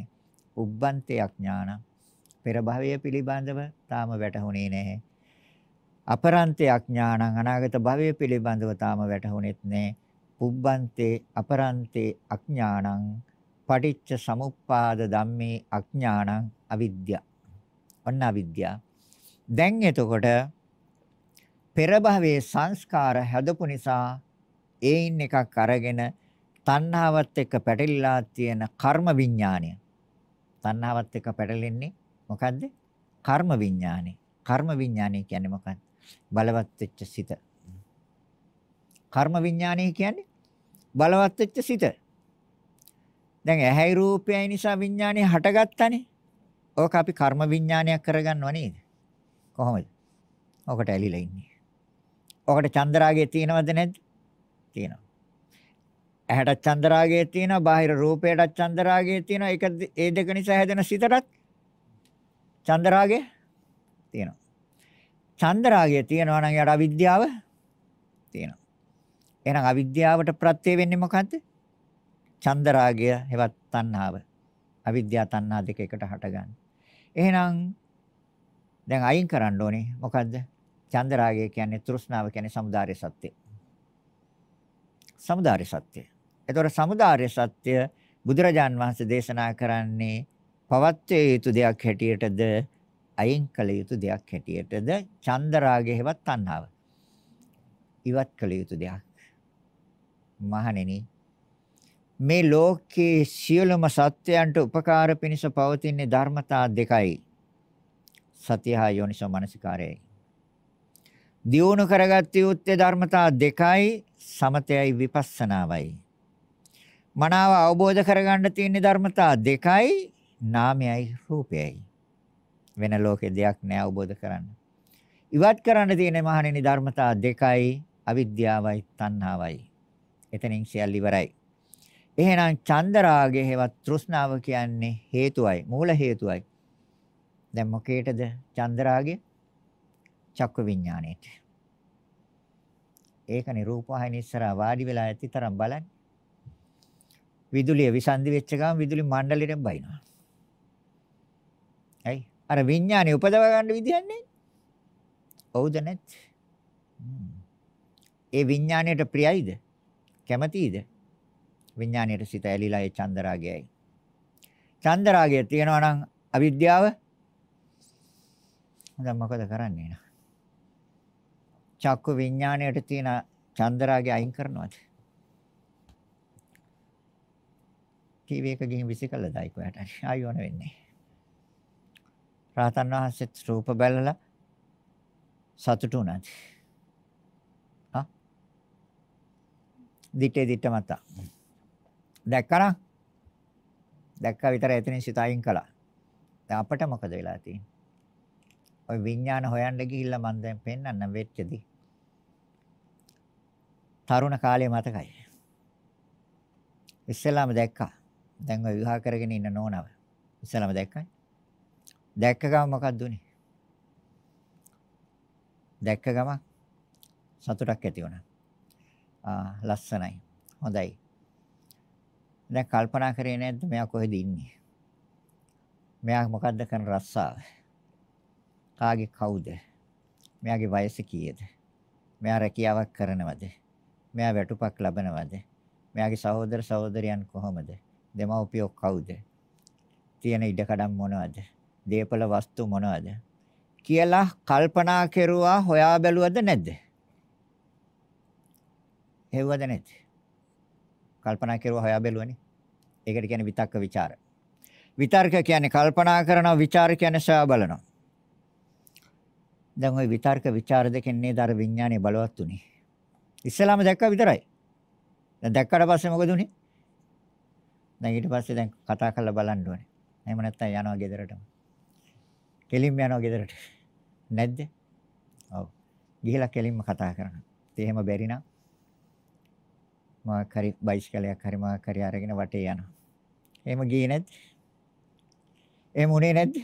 උබ්බන්තේ අඥානං පෙර භවය පිළිබඳව තාම වැටහුණේ නැහැ. අපරන්තේ අඥානං අනාගත භවය පිළිබඳව තාම වැටහුණෙත් නැහැ. පුබ්බන්තේ අපරන්තේ අඥානං පටිච්ච සමුප්පාද ධම්මේ අඥානං අවිද්‍යාව. ඔන්න අවිද්‍යාව. දැන් එතකොට පෙර භවයේ සංස්කාර හැදපු නිසා ඒයින් එකක් අරගෙන තණ්හාවත් එක්ක පැටලිලා තියෙන කර්ම විඥානය. තණ්හාවත් එක්ක පැටලෙන්නේ මොකද්ද? කර්ම විඥානේ. කර්ම විඥානේ කියන්නේ මොකක්ද? බලවත් වෙච්ච සිත. කර්ම විඥානේ කියන්නේ බලවත් වෙච්ච සිත. දැන් ඇහැයි රූපයයි නිසා විඥානේ හටගත්තනේ. ඕක අපි කර්ම විඥානයක් කරගන්නව නේද? කොහොමද? ඔකට ඇලිලා ඉන්නේ. ඔකට චන්දරාගය තියෙනවද නැද්ද? තියෙනවා. ඇහැට චන්දරාගය තියෙනවා, බාහිර රූපයට චන්දරාගය තියෙනවා. ඒක ඒ දෙක නිසා හැදෙන සිතටත් චන්දරාගය තියෙනවා. චන්දරාගය තියෙනවා නම් යාට අවිද්‍යාව තියෙනවා. එහෙනම් අවිද්‍යාවට ප්‍රත්‍ය වෙන්නේ මොකද්ද? චන්දරාගය හෙවත් තණ්හාව. අවිද්‍යා තණ්හා දෙක එකට හටගන්න. එහෙනම් දැන් අයින් කරන්න ඕනේ මොකද්ද? චන්දරාගය කියන්නේ තෘෂ්ණාව කියන්නේ samudāre සත්‍ය. samudāre සත්‍ය. ඒතකොට samudāre සත්‍ය බුදුරජාන් වහන්සේ දේශනා කරන්නේ පවත්විය යුතු දෙයක් හැටියටද? අයින් කළ යුතු දෙයක් හැටියටද? චන්දරාගය හෙවත් තණ්හාව. ඉවත් කළ යුතු දෙයක්. මහණෙනි මේ ලෝකයේ සියලුම සත්‍යයන්ට උපකාර පිණිස පවතින ධර්මතා දෙකයි. සතිය හා යෝනිසෝ මනසිකාරයයි. දියුණු කරගත් යුත්තේ ධර්මතා දෙකයි සමතයයි විපස්සනාවයි. මනාව අවබෝධ කරගන්න තියෙන ධර්මතා දෙකයි නාමයයි රූපයයි. වෙන ලෝකේ දෙයක් නෑ අවබෝධ කරන්න. ඉවත් කරන්න තියෙන මහණෙනි ධර්මතා දෙකයි අවිද්‍යාවයි තණ්හාවයි. එතනින් සියල්ල ඉවරයි. එහෙනම් චන්දරාගය හේවත් තෘෂ්ණාව කියන්නේ හේතුවයි මූල හේතුවයි. දැන් මොකේටද චන්දරාගය? චක්ක විඥාණයට. ඒකනේ රූපවාහිනිය ඉස්සරහා වාඩි වෙලා ඇතිතරම් බලන්න. විදුලිය විසන්දි වෙච්ච ගමන් විදුලි මණ්ඩලෙට බයිනවා. ඇයි? අර විඥානේ උපදව ගන්න විදියක් නැහැ. ඔව්ද නැත්? ඒ විඥාණයට ප්‍රියයිද? කැමතියිද? විඥාණයට සිත ඇලිලා ඒ චන්දරාගයයි. චන්දරාගය තියෙනවා නම් අවිද්‍යාව දැන් මොකද කරන්නේ නා? චක්කු විඥාණයට තියෙන චන්දරාගය අයින් කරනවද? ටීවී එක ගිහින් විසිකලා දායි කොහට හරි ආයෙ ඕන වෙන්නේ. රාතන් වහන්සේත් රූප බැලලා සතුටු වුණාද? හා? දිත්තේ දිත්ත මත. දැක්කනම්? දැක්කා විතර එතනින් සිත අයින් කළා. දැන් අපට මොකද වෙලා තියෙන්නේ? ওই විඥාන හොයන්න ගිහිල්ලා මම දැන් පෙන්වන්න වෙච්චදී. තරුණ කාලේ මතකයි. ඉස්සෙල්ලාම දැක්කා. දැන් ඔය විවාහ කරගෙන ඉන්න නෝනව. ඉස්සලම දැක්කයි. දැක්ක ගම මොකක්ද උනේ? දැක්ක ගම සතුටක් ඇති වුණා. ආ ලස්සනයි. හොඳයි. දැන් කල්පනා කරේ නැද්ද මෙයා කොහෙද ඉන්නේ? මෙයා මොකද්ද කරන රස්සාව? කාගේ කවුද? මෙයාගේ වයස කීයද? මෙයා රැකියාවක් කරනවද? මෙයා වැටුපක් ලබනවද? මෙයාගේ සහෝදර සහෝදරයන් කොහොමද? දෙමව්පියෝ කවුද? තියෙන ඉඩකඩම් මොනවද? දේපල වස්තු මොනවද? කියලා කල්පනා කෙරුවා හොයා බැලුවද නැද්ද? හෙව්වද නැද්ද? කල්පනා කෙරුවා හොයා බැලුවනේ. ඒකට කියන්නේ විතක්ක ਵਿਚාර. විතර්ක කියන්නේ කල්පනා කරනවා, ਵਿਚාර කියන්නේ සොයා බලනවා. දැන් ওই විතර්ක ਵਿਚාර දෙකෙන් නේද අර විඥානේ බලවත් උනේ. ඉස්සලාම දැක්කා විතරයි. දැන් දැක්කට පස්සේ මොකද උනේ? දැන් ඊට පස්සේ දැන් කතා කරලා බලන්න ඕනේ. එහෙම නැත්නම් යනවා ගෙදරටම. කෙලින්ම යනවා ගෙදරට. නැද්ද? ඔව්. ගිහිලා කෙලින්ම කතා කරනවා. ඒ එහෙම බැරි නම් මොකක් හරි බයිසිකලයක් හරි මොකක් හරි අරගෙන වටේ යනවා. එහෙම ගියේ නැද්ද? එහෙම උනේ නැද්ද?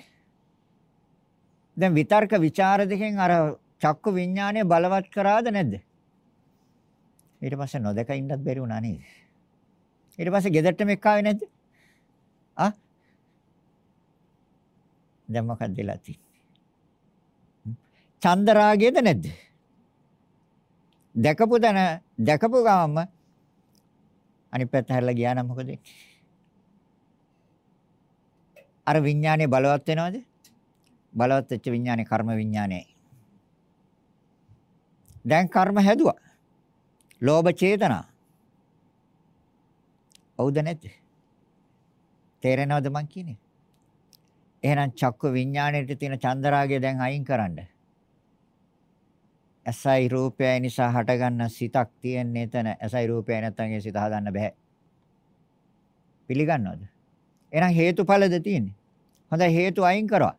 දැන් විතර්ක ਵਿਚාර දෙකෙන් අර චක්කු විඥානය බලවත් කරාද නැද්ද? ඊට පස්සේ නොදක ඉන්නත් බැරි වුණා නේද? ඊට පස්සේ ගෙදරටම එක්කාවේ නැද්ද? ආ? දැන් මොකක්ද වෙලා තියෙන්නේ? චන්දරාගයද නැද්ද? දැකපු දන දැකපු ගමම අනිත් පැත්ත හැරලා ගියා නම් මොකද වෙන්නේ? අර විඥානේ බලවත් වෙනවද? බලවත් වෙච්ච විඥානේ කර්ම විඥානයයි. දැන් කර්ම හැදුවා. ලෝභ චේතනා. හවුද නැද්ද? තේරෙනවද මං කියන්නේ? එහෙනම් චක්ක විඥාණයට තියෙන චන්දරාගය දැන් අයින් කරන්න. ඇසයි රූපයයි නිසා හටගන්න සිතක් තියෙන්නේ එතන. ඇසයි රූපයයි නැත්තම් ඒ සිත හදන්න බෑ. පිළිගන්නවද? එහෙනම් හේතුඵලද තියෙන්නේ? හොඳයි හේතු අයින් කරවා.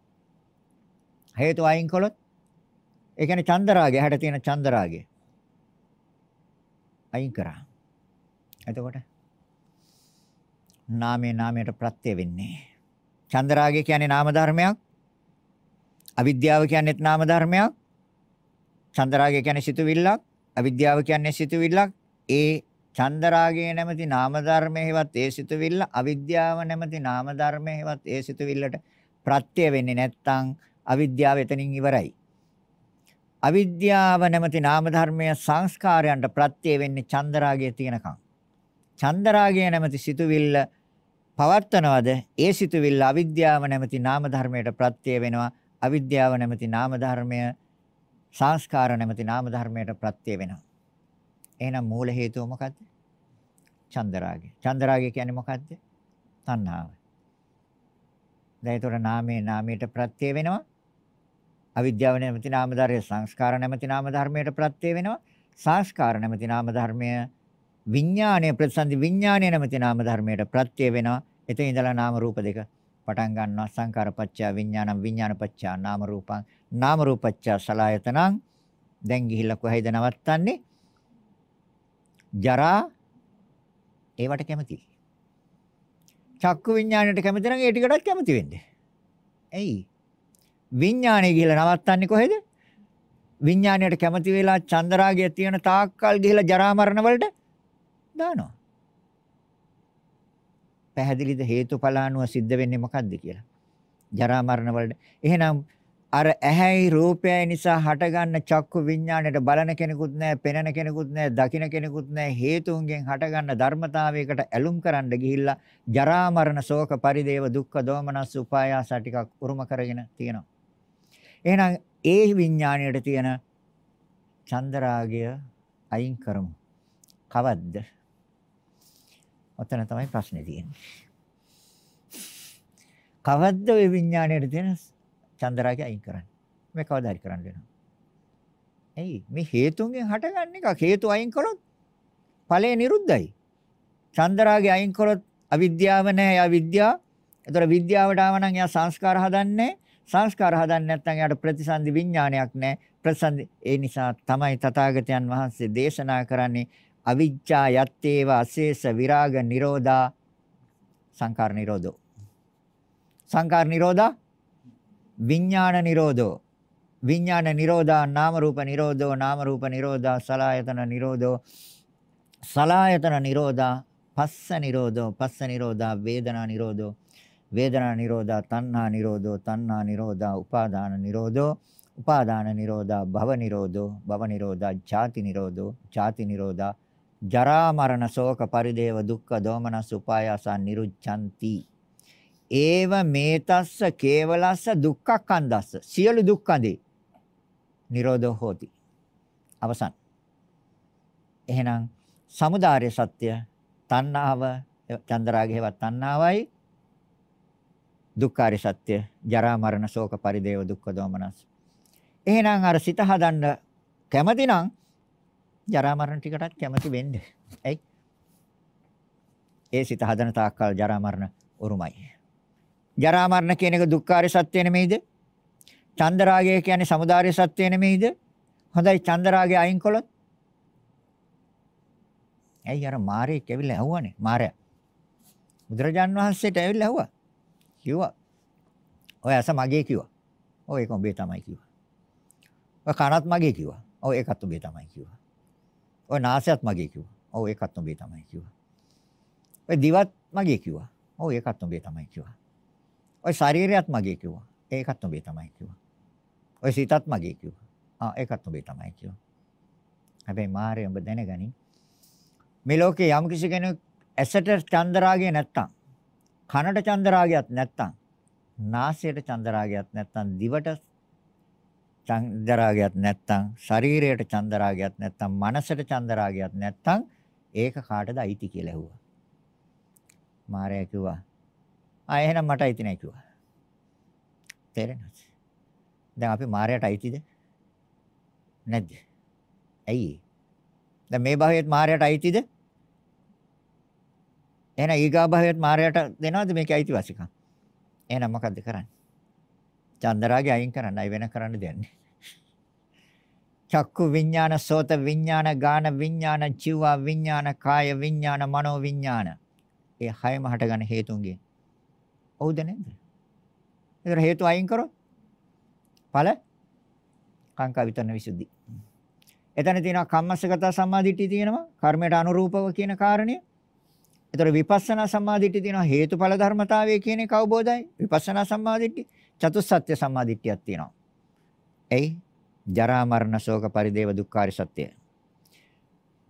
හේතු අයින් කළොත් ඒ කියන්නේ චන්දරාගය හැට තියෙන චන්දරාගය අයින් කරා. එතකොට නාමයේ නාමයට ප්‍රත්‍ය වෙන්නේ. චන්දරාගය කියන්නේ නාම ධර්මයක්. අවිද්‍යාව කියන්නේත් නාම ධර්මයක්. චන්දරාගය කියන්නේ සිතුවිල්ලක්. අවිද්‍යාව කියන්නේ සිතුවිල්ලක්. ඒ චන්දරාගය නැමැති නාම ධර්මයේවත් ඒ සිතුවිල්ල අවිද්‍යාව නැමැති නාම ධර්මයේවත් ඒ සිතුවිල්ලට ප්‍රත්‍ය වෙන්නේ නැත්නම් අවිද්‍යාව එතනින් ඉවරයි. අවිද්‍යාව නැමැති නාම ධර්මයේ සංස්කාරයන්ට ප්‍රත්‍ය වෙන්නේ චන්දරාගය තියෙනකම්. චන්දරාගය නැමැති සිතුවිල්ල පවත්නවද ඒ සිතුවිල්ල අවිද්‍යාව නැමැති නාම ධර්මයට ප්‍රත්‍ය වෙනවා. අවිද්‍යාව නැමැති නාම ධර්මය සංස්කාර නැමැති නාම ධර්මයට ප්‍රත්‍ය වෙනවා. එහෙනම් මූල හේතුව මොකද්ද? චන්දරාගය. චන්දරාගය කියන්නේ මොකද්ද? තණ්හාව. දැන් ඒතර නාමයේ නාමයට ප්‍රත්‍ය වෙනවා. අවිද්‍යාව නැමැති නාම ධර්මයේ සංස්කාර නැමැති නාම ධර්මයට ප්‍රත්‍ය වෙනවා. සංස්කාර නැමැති නාම ධර්මය විඥානයේ ප්‍රතිසන්දි විඥානයේ නැමැති නාම ධර්මයට ප්‍රත්‍ය වෙනවා. එතන ඉඳලා නාම රූප දෙක පටන් ගන්නවා. සංකාර පත්‍ය විඥානම් විඥාන පත්‍ය නාම රූපං නාම රූපච්ච සලායතනං දැන් ගිහිල්ලා කොහෙද නවත්තන්නේ? ජරා ඒවට කැමති. චක්කු විඥාණයට කැමති නම් ඒ ටිකටත් කැමති වෙන්නේ. ඇයි? විඥාණය ගිහලා නවත්තන්නේ කොහෙද? විඥාණයට කැමති වෙලා චන්දරාගය තියෙන තාක්කල් ගිහලා ජරා මරණ වලට දානවා. පැහැදිලිද හේතුඵල අනුව සිද්ධ වෙන්නේ මොකද්ද කියලා? ජරා මරණ වලට. එහෙනම් අර ඇහැයි රූපයයි නිසා හටගන්න චක්කු විඥාණයට බලන කෙනෙකුත් නැහැ, පෙනෙන කෙනෙකුත් නැහැ, දකින කෙනෙකුත් නැහැ. හේතුන්ගෙන් හටගන්න ධර්මතාවයකට ඇලුම් කරන්න ගිහිල්ලා ජරා මරණ ශෝක පරිදේව දුක්ඛ දෝමනස් උපායාස ටිකක් උරුම කරගෙන තියෙනවා. එහෙනම් ඒ විඥාණයට තියෙන චන්දරාගය අයින් කරමු. කවද්ද? ඔතන තමයි ප්‍රශ්නේ තියෙන්නේ. කවද්ද ওই විඥාණයට තියෙන චන්දරාගය අයින් කරන්නේ? මේ කවදා හරි කරන්න වෙනවා. එයි මේ හේතුන්ගෙන් හටගන්න එක හේතු අයින් කළොත් ඵලය නිරුද්ධයි. චන්දරාගය අයින් කළොත් අවිද්‍යාව නැහැ අවිද්‍යාව. ඒතර විද්‍යාවට ආව නම් එයා සංස්කාර හදන්නේ සංස්කාර හදන්නේ නැත්නම් එයාට ප්‍රතිසන්දි විඥානයක් නැහැ. ප්‍රතිසන්දි ඒ නිසා තමයි තථාගතයන් වහන්සේ දේශනා කරන්නේ අවිජ්ජා යත්තේව අශේෂ විරාග නිරෝධා සංකාර නිරෝධෝ. සංකාර නිරෝධා විඥාන නිරෝධෝ. විඥාන නිරෝධා නාම රූප නිරෝධෝ නාම රූප නිරෝධා සලායතන නිරෝධෝ සලායතන නිරෝධා පස්ස නිරෝධෝ පස්ස නිරෝධා වේදනා නිරෝධෝ වේදනා නිරෝධා තණ්හා නිරෝධෝ තණ්හා නිරෝධා උපාදාන නිරෝධෝ උපාදාන නිරෝධා භව නිරෝධෝ භව නිරෝධා ජාති නිරෝධෝ ජාති නිරෝධා ජරා මරණ ශෝක පරිදේව දුක්ඛ දෝමනස් උපායාසා නිරුච්ඡanti. ඒව මේතස්ස කේවලස්ස දුක්ඛක්ඛන්දස්ස සියලු දුක්ඛඳේ නිරෝධෝ හෝති. අවසන්. එහෙනම් samudāre සත්‍ය තණ්හාව චන්දරාගේවත් තණ්හාවයි. දුක්ඛාරය සත්‍ය ජරා මරණ ශෝක පරිදේව දුක්ඛ දෝමනස්. එහෙනම් අර සිත හදන්න කැමති නම් ජරා මරණ ටිකටත් කැමති වෙන්න. ඇයි? ඒ සිත හදන තාක්කල් ජරා මරණ උරුමයි. ජරා මරණ කියන එක දුක්ඛාරය සත්‍ය නෙමෙයිද? චන්දරාගය කියන්නේ samudāri සත්‍ය නෙමෙයිද? හොඳයි චන්දරාගය අයින් කළොත් ඇයි අර මාරේ කැවිලා ඇහුවනේ මාරයා. බුදුරජාන් වහන්සේට ඇවිල්ලා ඇහුවා. කිව්වා. ඔය අස මගේ කිව්වා. ඔය ඒක උඹේ තමයි කිව්වා. ඔය කනත් මගේ කිව්වා. ඔව් ඒකත් උඹේ තමයි කිව්වා. ඔය නාසයත් මගේ කිව්වා. ඔව් ඒකත් උඹේ තමයි කිව්වා. ඔය දිවත් මගේ කිව්වා. ඔව් ඒකත් උඹේ තමයි කිව්වා. ඔය ශරීරයත් මගේ කිව්වා. ඒකත් උඹේ තමයි කිව්වා. ඔය සිතත් මගේ කිව්වා. ආ ඒකත් උඹේ තමයි කිව්වා. හැබැයි මාරේ උඹ දැනගනි. මේ ලෝකේ යම් කිසි කෙනෙක් ඇසට චන්දරාගය නැත්තම් කනට චන්දරාගයක් නැත්තම් නාසයට චන්දරාගයක් නැත්තම් දිවට චන්දරාගයක් නැත්තම් ශරීරයට චන්දරාගයක් නැත්තම් මනසට චන්දරාගයක් නැත්තම් ඒක කාටද අයිති කියලා ඇහුවා. මාරයා කිව්වා ආ එහෙනම් මට අයිති නැහැ කිව්වා. තේරෙනවද? දැන් අපි මාරයට අයිතිද? නැද්ද? ඇයි? දැන් මේ භවයේත් මාරයට අයිතිද? එහෙනම් ඊගා භවයේත් මාරයට දෙනවද මේකේ අයිතිවාසිකම්? එහෙනම් මොකද්ද කරන්නේ? චන්දරාගේ අයින් කරන්නයි වෙන කරන්න දෙන්නේ. චක්කු විඥාන, සෝත විඥාන, ගාන විඥාන, ජීව විඥාන, කාය විඥාන, මනෝ විඥාන. ඒ හයම හටගන්න හේතුන්ගෙන්. ඔව්ද නැද්ද? ඒතර හේතු අයින් කරොත් ඵල කාංකා විතරන විසුද්ධි. එතන තියෙනවා කම්මස්සගත සම්මාදිට්ඨිය තියෙනවා කර්මයට අනුරූපව කියන කාරණය. ඒතර විපස්සනා සම්මාදිට්ඨිය තියෙනවා හේතුඵල ධර්මතාවය කියන එක අවබෝධයි. විපස්සනා සම්මාදිට්ඨිය චතුස්සත්‍ය සම්මාදිට්ඨියක් තියෙනවා. එයි ජරා මරණ ශෝක පරිදේව දුක්ඛාරි සත්‍යය.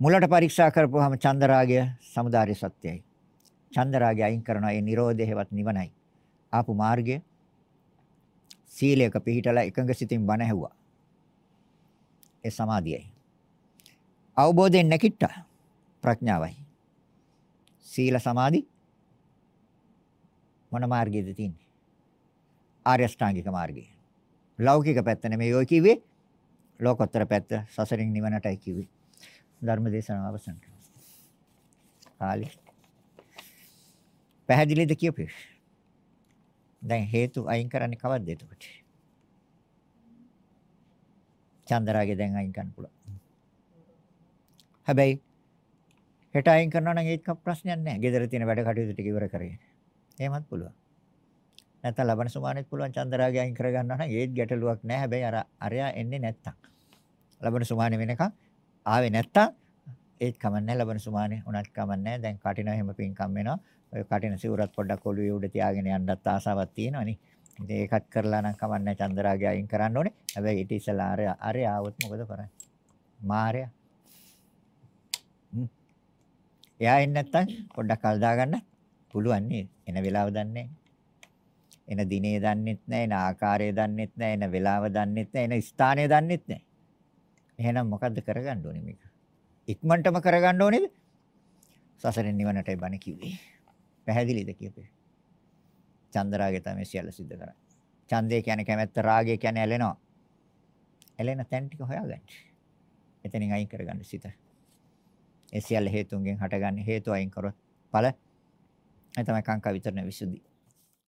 මුලට පරීක්ෂා කරපුවාම චන්දරාගය සමුදාය සත්‍යයි. චන්දරාගය අයින් කරනවා ඒ Nirodheවත් නිවනයි. ආපු මාර්ගය සීලයක පිළිහිටලා එකඟ සිතින් බණ ඇහුවා. ඒ සමාධියයි. අවබෝධයෙන් නැකිට්ටා ප්‍රඥාවයි. සීල සමාධි මොන මාර්ගයේද තියෙන්නේ? ආර්ය අෂ්ටාංගික මාර්ගය. ලෞකික පැත්ත නෙමෙයි ඔය කිව්වේ. ලෝකෝත්තර පැත්ත සසරින් නිවනටයි කිව්වේ. ධර්ම දේශනාව අවසන් කාලේ. පැහැදිලිද කියපේ? දැන් හේතු අයින් කරන්නේ කවද්ද එතකොට? චන්දරාගේ දැන් අයින් කරන්න පුළුවන්. හැබැයි හෙට අයින් කරනවා නම් ඒක ප්‍රශ්නයක් නෑ. ගෙදර තියෙන වැඩ කටයුතු ටික ඉවර කරගෙන. එහෙමත් පුළුවන්. නැත්නම් ලබන සුමානෙත් පුළුවන් චන්දරාගය අයින් කර ගන්නවා නම් ඒත් ගැටලුවක් නැහැ. හැබැයි අර අරයා එන්නේ නැත්තම්. ලබන සුමානෙ වෙනකන් ආවේ නැත්තම් ඒත් කමන්නේ ලබන සුමානෙ උනත් කමන්නේ. දැන් කටින හැම පින්කම් වෙනවා. ඔය කටින සිවුරත් පොඩ්ඩක් ඔළුවේ උඩ තියාගෙන යන්නත් ආසාවක් තියෙනවනේ. ඉතින් ඒකත් කරලා නම් කමන්නේ චන්දරාගය අයින් කරන්න ඕනේ. හැබැයි ඊට ඉස්සලා අරයා අරයා ආවොත් මොකද කරන්නේ? මාරයා. එයා එන්නේ නැත්තම් පොඩ්ඩක් කල් දාගන්න පුළුවන් නේද? එන වෙලාව දන්නේ නැහැ. එන දිනේ දන්නෙත් නැහැ, එන ආකාරය දන්නෙත් නැහැ, එන වෙලාව දන්නෙත් නැහැ, එන ස්ථානය දන්නෙත් නැහැ. එහෙනම් මොකද්ද කරගන්න ඕනේ මේක? ඉක්මනටම කරගන්න ඕනේද? සසරෙන් නිවනටයි බණ කිව්වේ. පැහැදිලිද කියපේ? චන්දරාගය තමයි සියල්ල සිද්ධ කරන්නේ. ඡන්දය කියන්නේ කැමැත්ත, රාගය කියන්නේ ඇලෙනවා. ඇලෙන තැන් ටික හොයාගන්න. එතනින් අයින් කරගන්න සිත. ඒ සියල්ල හේතුන්ගෙන් හටගන්නේ හේතු අයින් කරොත් ඵල ඒ තමයි කාංකා විතරන විසුද්ධි.